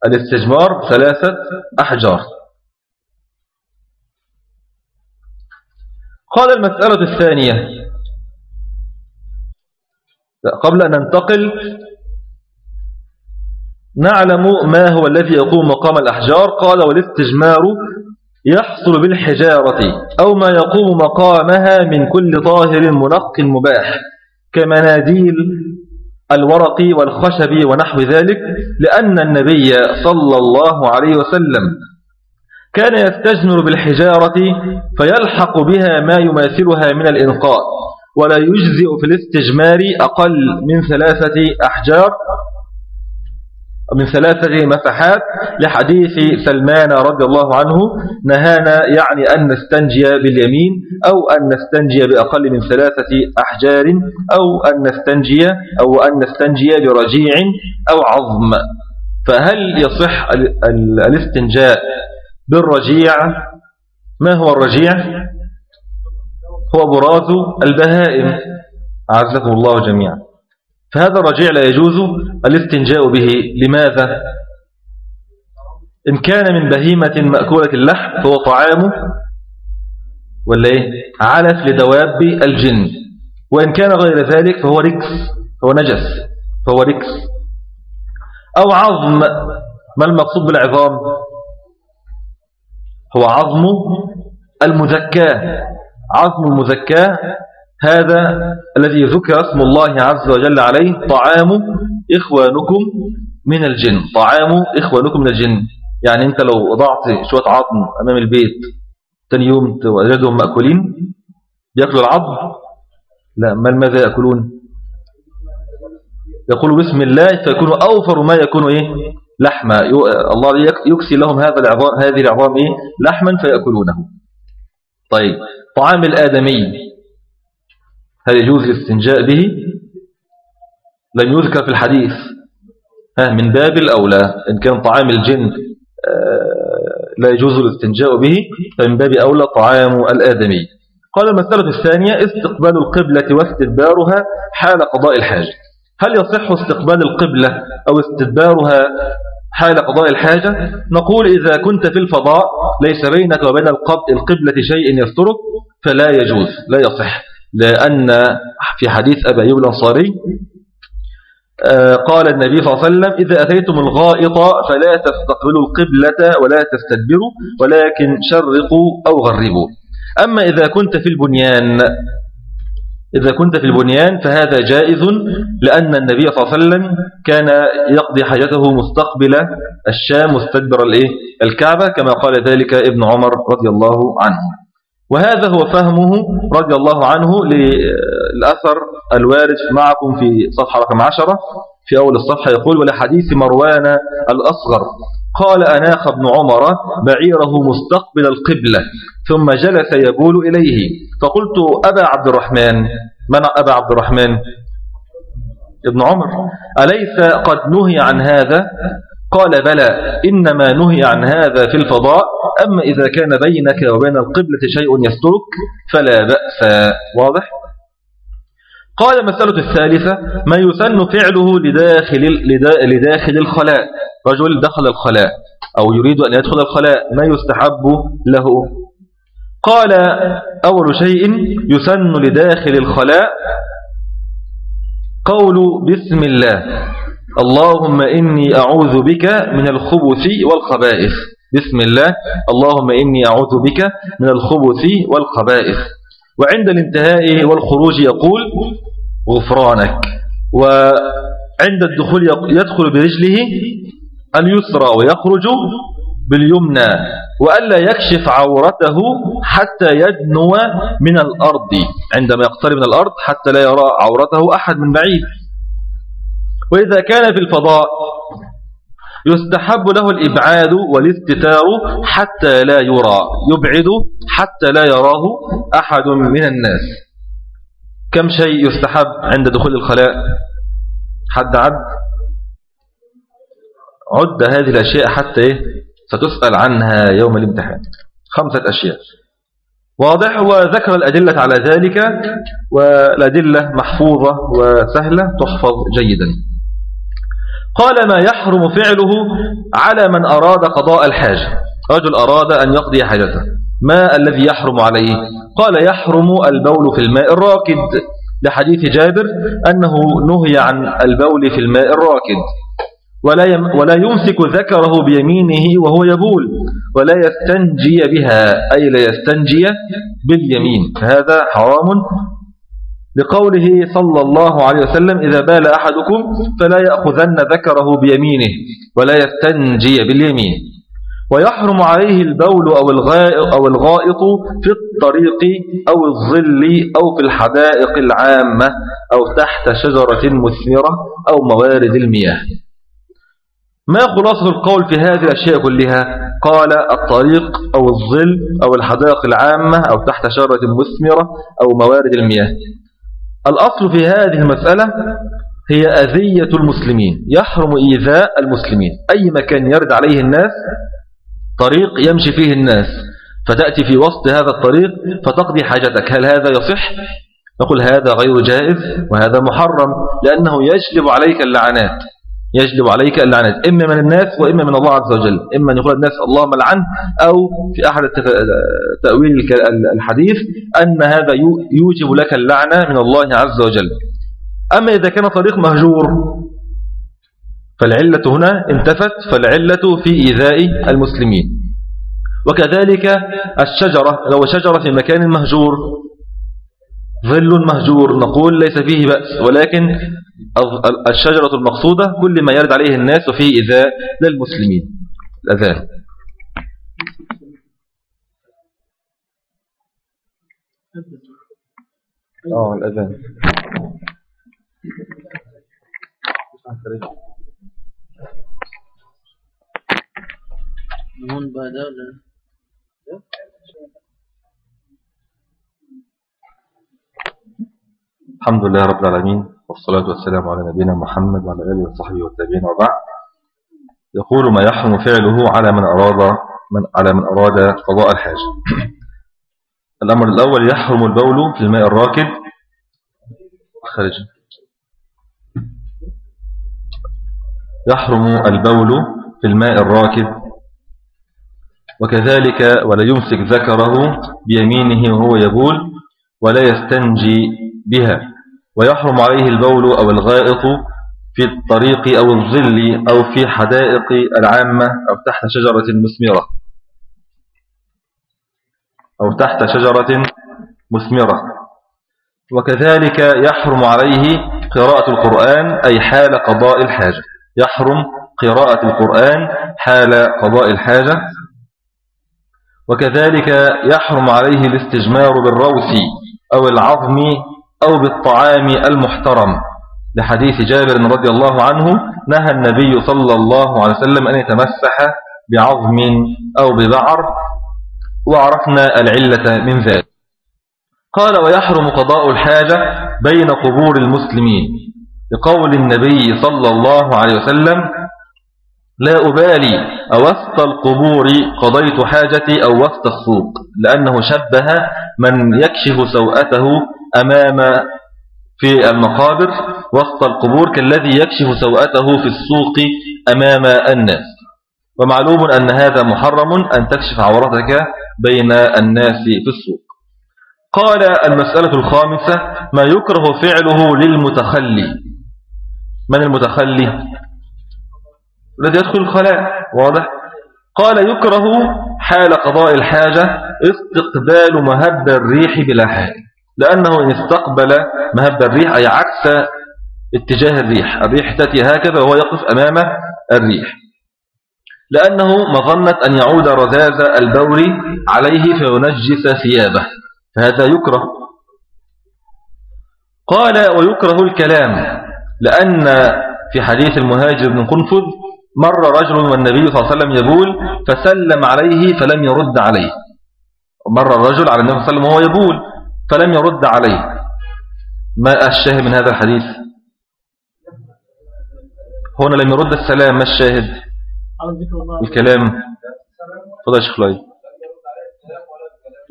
الاستجمار ثلاثة أحجار. قال المسألة الثانية. قبل أن ننتقل نعلم ما هو الذي يقوم مقام الأحجار. قال والاستجمار يحصل بالحجارة أو ما يقوم مقامها من كل طاهر منق مباح كمناديل الورق والخشب ونحو ذلك لأن النبي صلى الله عليه وسلم كان يستجمر بالحجارة فيلحق بها ما يماثلها من الإنقاء ولا يجزئ في الاستجمار أقل من ثلاثة أحجار. من ثلاثة مسحات لحديث سلمان رضي الله عنه نهانا يعني أن نستنجي باليمين أو أن نستنجي بأقل من ثلاثة أحجار أو أن نستنجي أو أن نستنجي برجيع أو عظم. فهل يصح الاستنجاء بالرجيع؟ ما هو الرجيع؟ هو براز البهائم. أعزكم الله جميعا. فهذا الرجيع لا يجوز الاستنجاء به لماذا؟ إن كان من بهيمة مأكولة اللحم فهو طعام ولا إيه؟ علف لدواب الجن وإن كان غير ذلك فهو ركس فهو نجس فهو ركس أو عظم ما المقصود بالعظام هو عظم المذكاة عظم المذكاة هذا الذي ذكر اسم الله عز وجل عليه طعام إخوانكم من الجن. طعام إخوانكم من الجن. يعني أنت لو وضعت شوية عظم أمام البيت تاني يوم توجدهم مأكولين يأكلوا العظم؟ لا ما ماذا يأكلون؟ يقولوا بسم الله فيكونوا أوفر ما يكون إيه؟ لحما. الله يكسي لهم هذا العظام هذه العظام إيه؟ لحما فيأكلونه. طيب طعام الآدمي. هل يجوز الاستنجاء به؟ لم يذكر في الحديث. ها من باب الأولى إن كان طعام الجن آه، لا يجوز الاستنجاء به فمن باب أولى طعام الآدمي. قال المسألة الثانية استقبال القبلة واستدبارها حال قضاء الحاجة. هل يصح استقبال القبلة أو استدبارها حال قضاء الحاجة؟ نقول إذا كنت في الفضاء ليس بينك وبين القبلة شيء يسترك فلا يجوز لا يصح. لأن في حديث أبا أيوب الأنصاري آه، قال النبي صلى الله عليه وسلم إذا أتيتم الغائط فلا تستقبلوا القبلة ولا تستدبروا ولكن شرقوا أو غربوا. أما إذا كنت في البنيان إذا كنت في البنيان فهذا جائز لأن النبي صلى الله عليه وسلم كان يقضي حاجته مستقبل الشام مستدبر الكعبة كما قال ذلك ابن عمر رضي الله عنه. وهذا هو فهمه رضي الله عنه للأثر الوارد معكم في صفحة رقم عشرة في أول الصفحة يقول ولحديث مروان الأصغر قال أناخ ابن عمر بعيره مستقبل القبلة ثم جلس يقول إليه فقلت أبا عبد الرحمن من أبا عبد الرحمن؟ ابن عمر أليس قد نهي عن هذا؟ قال بلى إنما نهي عن هذا في الفضاء أما إذا كان بينك وبين القبلة شيء يسترك فلا بأس. واضح؟ قال المسألة الثالثة ما يسن فعله لداخل, لداخل الخلاء. رجل دخل الخلاء أو يريد أن يدخل الخلاء ما يستحب له؟ قال أول شيء يسن لداخل الخلاء قول بسم الله. اللهم إني أعوذ بك من الخبث والخبائث. بسم الله. اللهم إني أعوذ بك من الخبث والخبائث. وعند الانتهاء والخروج يقول غفرانك. وعند الدخول يدخل برجله اليسرى ويخرج باليمنى. وألا يكشف عورته حتى يدنو من الأرض. عندما يقترب من الأرض حتى لا يرى عورته أحد من بعيد. وإذا كان في الفضاء يستحب له الإبعاد والاستتار حتى لا يرى يبعد حتى لا يراه أحد من الناس. كم شيء يستحب عند دخول الخلاء؟ حد عد؟ عد هذه الأشياء حتى إيه؟ ستسأل عنها يوم الامتحان. خمسة أشياء. واضح وذكر الأدلة على ذلك والأدلة محفوظة وسهلة تحفظ جيدا. قال ما يحرم فعله على من أراد قضاء الحاجة رجل أراد أن يقضي حاجته. ما الذي يحرم عليه؟ قال يحرم البول في الماء الراكد. لحديث جابر أنه نهي عن البول في الماء الراكد. ولا ولا يمسك ذكره بيمينه وهو يبول. ولا يستنجي بها أي لا يستنجي باليمين. فهذا حرام لقوله صلى الله عليه وسلم إذا بال أحدكم فلا يأخذن ذكره بيمينه ولا يستنجي باليمين. ويحرم عليه البول أو أو الغائط في الطريق أو الظل أو في الحدائق العامة أو تحت شجرة مثمرة أو موارد المياه. ما خلاصة القول في هذه الأشياء كلها؟ قال الطريق أو الظل أو الحدائق العامة أو تحت شجرة مثمرة أو موارد المياه. الأصل في هذه المسألة هي أذية المسلمين يحرم إيذاء المسلمين. أي مكان يرد عليه الناس طريق يمشي فيه الناس. فتأتي في وسط هذا الطريق فتقضي حاجتك. هل هذا يصح؟ نقول هذا غير جائز وهذا محرم لأنه يجلب عليك اللعنات. يجلب عليك اللعنات إما من الناس وإما من الله عز وجل. إما أن يقول الناس اللهم لعن أو في أحد تأويل الحديث أن هذا يوجب لك اللعنة من الله عز وجل. أما إذا كان طريق مهجور فالعلة هنا انتفت فالعلة في إيذاء المسلمين. وكذلك الشجرة. لو شجرة في مكان مهجور ظل مهجور. نقول ليس فيه بأس ولكن الشجرة المقصودة كل ما يرد عليه الناس وفيه إذاء للمسلمين. الأذان. آه الأذان. نون بعد ولا الحمد لله رب العالمين والصلاة والسلام على نبينا محمد وعلى آله وصحبه والتابعين وبعد. يقول ما يحرم فعله على من أراد من على من أراد قضاء الحاجة. الأمر الأول يحرم البول في الماء الراكد خارج. يحرم البول في الماء الراكد وكذلك ولا يمسك ذكره بيمينه وهو يبول ولا يستنجي بها. ويحرم عليه البول أو الغائط في الطريق أو الظل أو في حدائق العامة أو تحت شجرة مثمرة. أو تحت شجرة مثمرة. وكذلك يحرم عليه قراءة القرآن أي حال قضاء الحاجة. يحرم قراءة القرآن حال قضاء الحاجة. وكذلك يحرم عليه الاستجمار بالروث أو العظم أو بالطعام المحترم. لحديث جابر رضي الله عنه نهى النبي صلى الله عليه وسلم أن يتمسح بعظم أو ببعر وعرفنا العلة من ذلك. قال ويحرم قضاء الحاجة بين قبور المسلمين. لقول النبي صلى الله عليه وسلم لا أبالي أوسط القبور قضيت حاجتي أو وسط السوق لأنه شبه من يكشف سوءته أمام في المقابر وسط القبور كالذي يكشف سوءته في السوق أمام الناس. ومعلوم أن هذا محرم أن تكشف عورتك بين الناس في السوق. قال المسألة الخامسة ما يكره فعله للمتخلي. من المتخلي؟ الذي يدخل الخلاء واضح. قال يكره حال قضاء الحاجة استقبال مهب الريح بلا حال لأنه إن استقبل مهب الريح أي عكس اتجاه الريح. الريح تأتي هكذا وهو يقف أمام الريح. لأنه مظنة أن يعود رذاذ البول عليه فينجس ثيابه فهذا يكره. قال ويكره الكلام لأن في حديث المهاجر بن قنفذ مر رجل والنبي صلى الله عليه وسلم يبول فسلم عليه فلم يرد عليه. مر الرجل على النبي صلى الله عليه وسلم وهو يبول فلم يرد عليه ما الشاهد من هذا الحديث؟ هنا لم يرد السلام ما الشاهد؟ الكلام. فضل شيخ لاي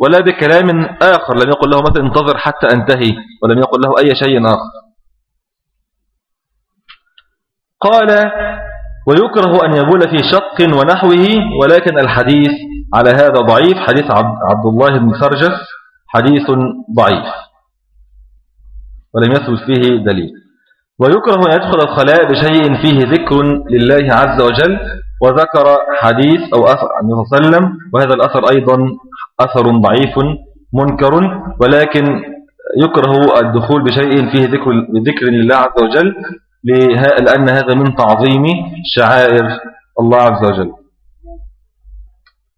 ولا بكلام آخر لم يقل له مثلا انتظر حتى أنتهي ولم يقل له أي شيء آخر. قال ويكره أن يبول في شق ونحوه ولكن الحديث على هذا ضعيف. حديث عبد الله بن سرجس حديث ضعيف. ولم يثبت فيه دليل. ويكره أن يدخل الخلاء بشيء فيه ذكر لله عز وجل وذكر حديث أو أثر عن صلى الله عليه وسلم وهذا الأثر أيضا أثر ضعيف منكر ولكن يكره الدخول بشيء فيه ذكر, ذكر لله عز وجل لأن هذا من تعظيم شعائر الله عز وجل.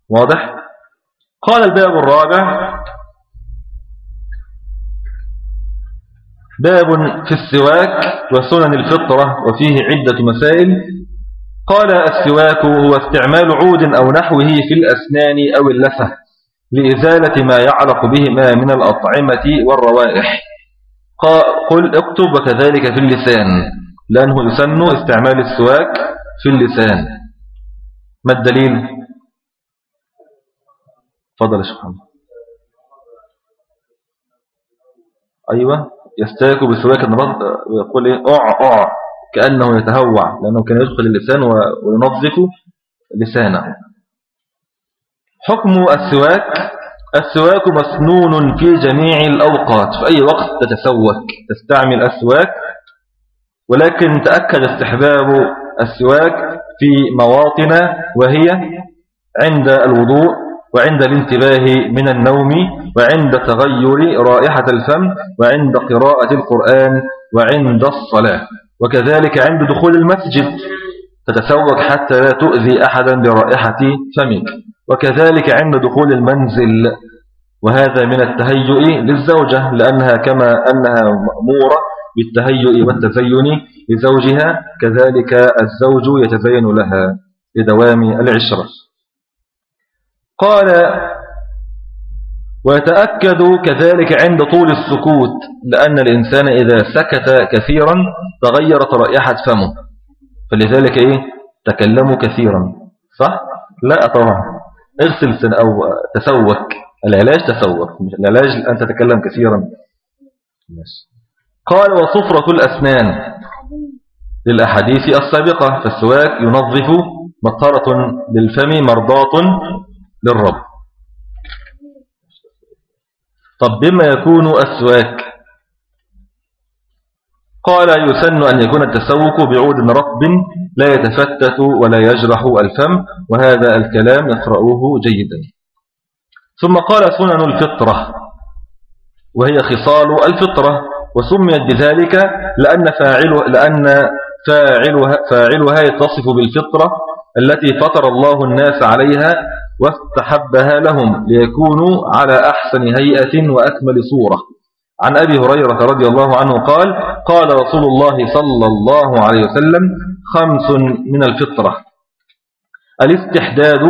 واضح؟ قال الباب الرابع باب في السواك وسنن الفطرة وفيه عدة مسائل. قال السواك هو استعمال عود أو نحوه في الأسنان أو اللفة لإزالة ما يعلق بهما من الأطعمة والروائح. قل اكتب وكذلك في اللسان لأنه يسن استعمال السواك في اللسان. ما الدليل؟ فضل شيخ أيوة. يستاك بسواك النبض ويقول إيه؟ أع أع. كأنه يتهوع لأنه كان يدخل اللسان وينظف لسانه. حكم السواك السواك مسنون في جميع الأوقات. في أي وقت تتسوك تستعمل السواك. ولكن تأكد استحباب السواك في مواطن وهي عند الوضوء. وعند الانتباه من النوم وعند تغير رائحة الفم وعند قراءة القرآن وعند الصلاة. وكذلك عند دخول المسجد. تتسوق حتى لا تؤذي أحدا برائحة فمك. وكذلك عند دخول المنزل. وهذا من التهيؤ للزوجة لأنها كما أنها مأمورة بالتهيؤ والتزين لزوجها كذلك الزوج يتزين لها لدوام العشرة. قال ويتأكد كذلك عند طول السكوت لأن الإنسان إذا سكت كثيرا تغيرت رائحة فمه. فلذلك إيه؟ تكلموا كثيرا. صح؟ لا طبعا. اغسل سن أو تسوك. العلاج تسوك العلاج أن تتكلم كثيرا. قال وصفرة الأسنان. للأحاديث السابقة فالسواك ينظف مطهرة للفم مرضاة للرب. طب بما يكون السواك قال يسن أن يكون التسوك بعود رطب لا يتفتت ولا يجرح الفم وهذا الكلام يقرأوه جيدا. ثم قال سنن الفطرة وهي خصال الفطرة وسميت بذلك لأن فاعل لأن فاعلها, فاعلها يتصف بالفطرة التي فطر الله الناس عليها واستحبها لهم ليكونوا على أحسن هيئة وأكمل صورة. عن أبي هريرة رضي الله عنه قال قال رسول الله صلى الله عليه وسلم خمس من الفطرة الاستحداد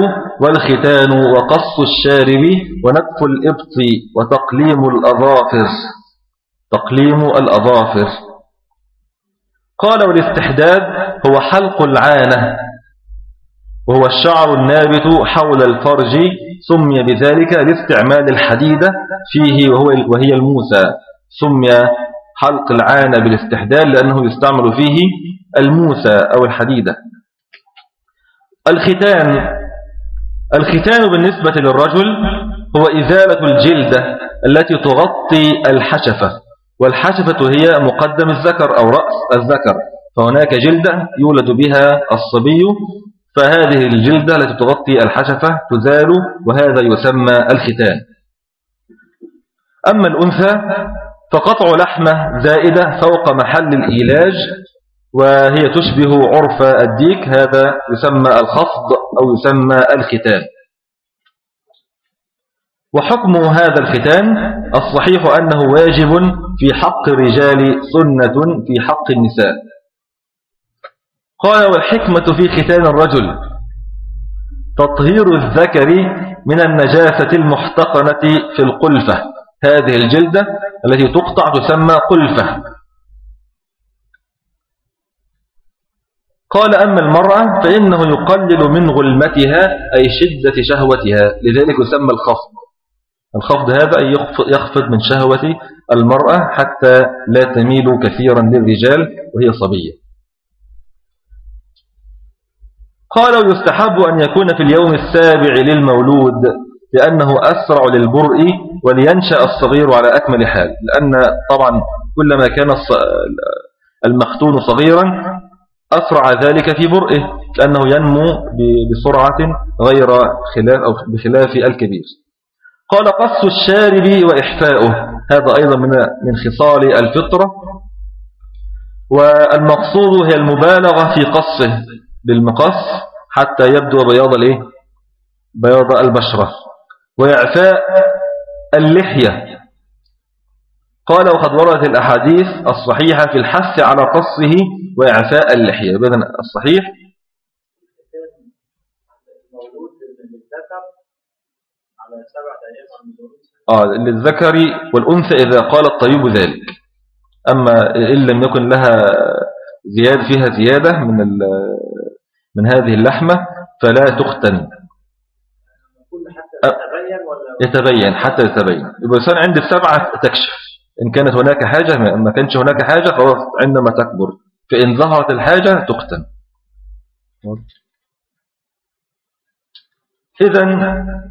والختان وقص الشارب ونتف الإبط وتقليم الأظافر. تقليم الأظافر. قال والاستحداد هو حلق العانة. وهو الشعر النابت حول الفرج سمي بذلك لاستعمال الحديدة فيه وهو وهي الموسى. سمي حلق العانة بالاستحداد لأنه يستعمل فيه الموسى أو الحديدة الختان. الختان بالنسبة للرجل هو إزالة الجلدة التي تغطي الحشفة والحشفة هي مقدم الذكر أو رأس الذكر فهناك جلدة يولد بها الصبي فهذه الجلدة التي تغطي الحشفة تزال وهذا يسمى الختان. أما الأنثى فقطع لحمة زائدة فوق محل الإيلاج وهي تشبه عرف الديك هذا يسمى الخفض أو يسمى الختان. وحكم هذا الختان الصحيح أنه واجب في حق الرجال سنة في حق النساء. قال والحكمة في ختان الرجل. تطهير الذكر من النجاسة المحتقنة في القلفة. هذه الجلدة التي تقطع تسمى قلفة. قال أما المرأة فإنه يقلل من غلمتها أي شدة شهوتها. لذلك يسمى الخفض. الخفض هذا أي يخفض من شهوة المرأة حتى لا تميل كثيرا للرجال وهي صبية. قال ويستحب أن يكون في اليوم السابع للمولود لأنه أسرع للبرء ولينشأ الصغير على أكمل حال لأن طبعا كلما كان المختون صغيرا أسرع ذلك في برئه لأنه ينمو بسرعة غير خلاف أو بخلاف الكبير. قال قص الشارب وإحفاؤه هذا أيضا من من خصال الفطرة والمقصود هي المبالغة في قصه. بالمقص حتى يبدو بياض الإيه؟ بياض البشرة. وإعفاء اللحية. قال وقد وردت الأحاديث الصحيحة في الحث على قصه وإعفاء اللحية. بذن الصحيح. آه للذكر والأنثى إذا قال الطبيب ذلك. أما إن لم يكن لها زيادة فيها زيادة من من هذه اللحمة فلا تختن. يتبين حتى يتبين. يبقى الإنسان عند السبعة تكشف. إن كانت هناك حاجة ما كانش هناك حاجة خلاص عندما تكبر. فإن ظهرت الحاجة تقتن إذا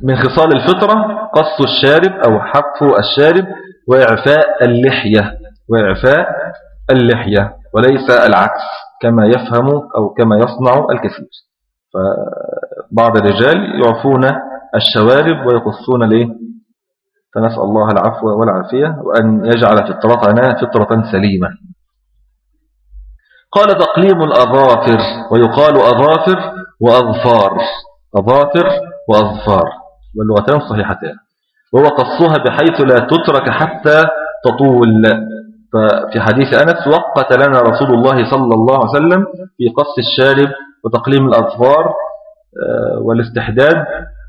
من خصال الفطرة قص الشارب أو حف الشارب وإعفاء اللحية. وإعفاء اللحية وليس العكس. كما يفهم أو كما يصنع الكثير. فبعض الرجال يعفون الشوارب ويقصون ليه؟ فنسأل الله العفو والعافية وأن يجعل فطرتنا فطرة سليمة. قال تقليم الأظافر ويقال أظافر وأظفار. أظافر وأظفار واللغتان صحيحتان. وهو قصها بحيث لا تترك حتى تطول. ففي حديث أنس وقت لنا رسول الله صلى الله عليه وسلم في قص الشارب وتقليم الأظفار آه، والاستحداد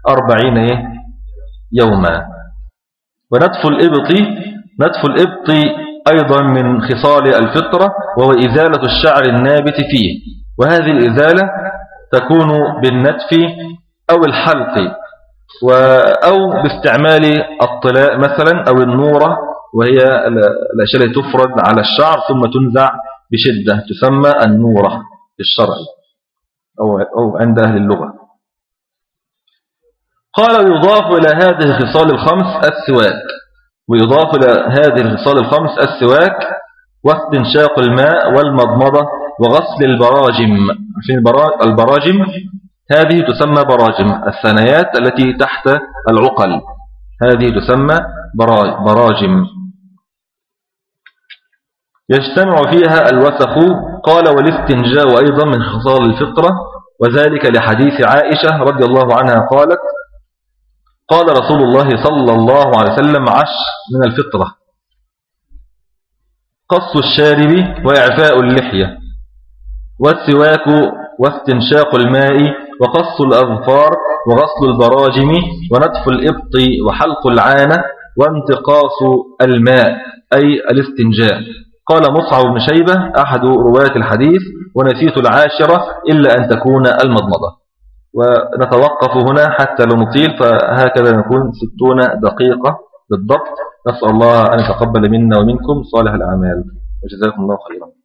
أربعين؟ يوما ونتف الإبط نتف الإبط أيضا من خصال الفطرة وهو إزالة الشعر النابت فيه وهذه الإزالة تكون بالنتف أو الحلق أو باستعمال الطلاء مثلا أو النورة وهي الأشياء التي تفرد على الشعر ثم تنزع بشدة تسمى النورة في الشرع أو عند أهل اللغة. قال يضاف إلى هذه الخصال الخمس السواك. ويضاف إلى هذه الخصال الخمس السواك واستنشاق الماء والمضمضة وغسل البراجم. عشان البراجم؟ هذه تسمى براجم. الثنايات التي تحت العقل. هذه تسمى براجم. يجتمع فيها الوسخ قال والاستنجاء أيضا من خصال الفطرة وذلك لحديث عائشة رضي الله عنها قالت قال رسول الله صلى الله عليه وسلم عش من الفطرة. قص الشارب وإعفاء اللحية والسواك واستنشاق الماء وقص الأظفار وغسل البراجم ونتف الإبط وحلق العانة وانتقاص الماء أي الاستنجاء. قال مصعب بن شيبة أحد رواية الحديث ونسيت العاشرة إلا أن تكون المضمضة. ونتوقف هنا حتى لو نطيل فهكذا نكون ستون دقيقة بالضبط. نسأل الله أن يتقبل منا ومنكم صالح الأعمال. وجزاكم الله خيرا.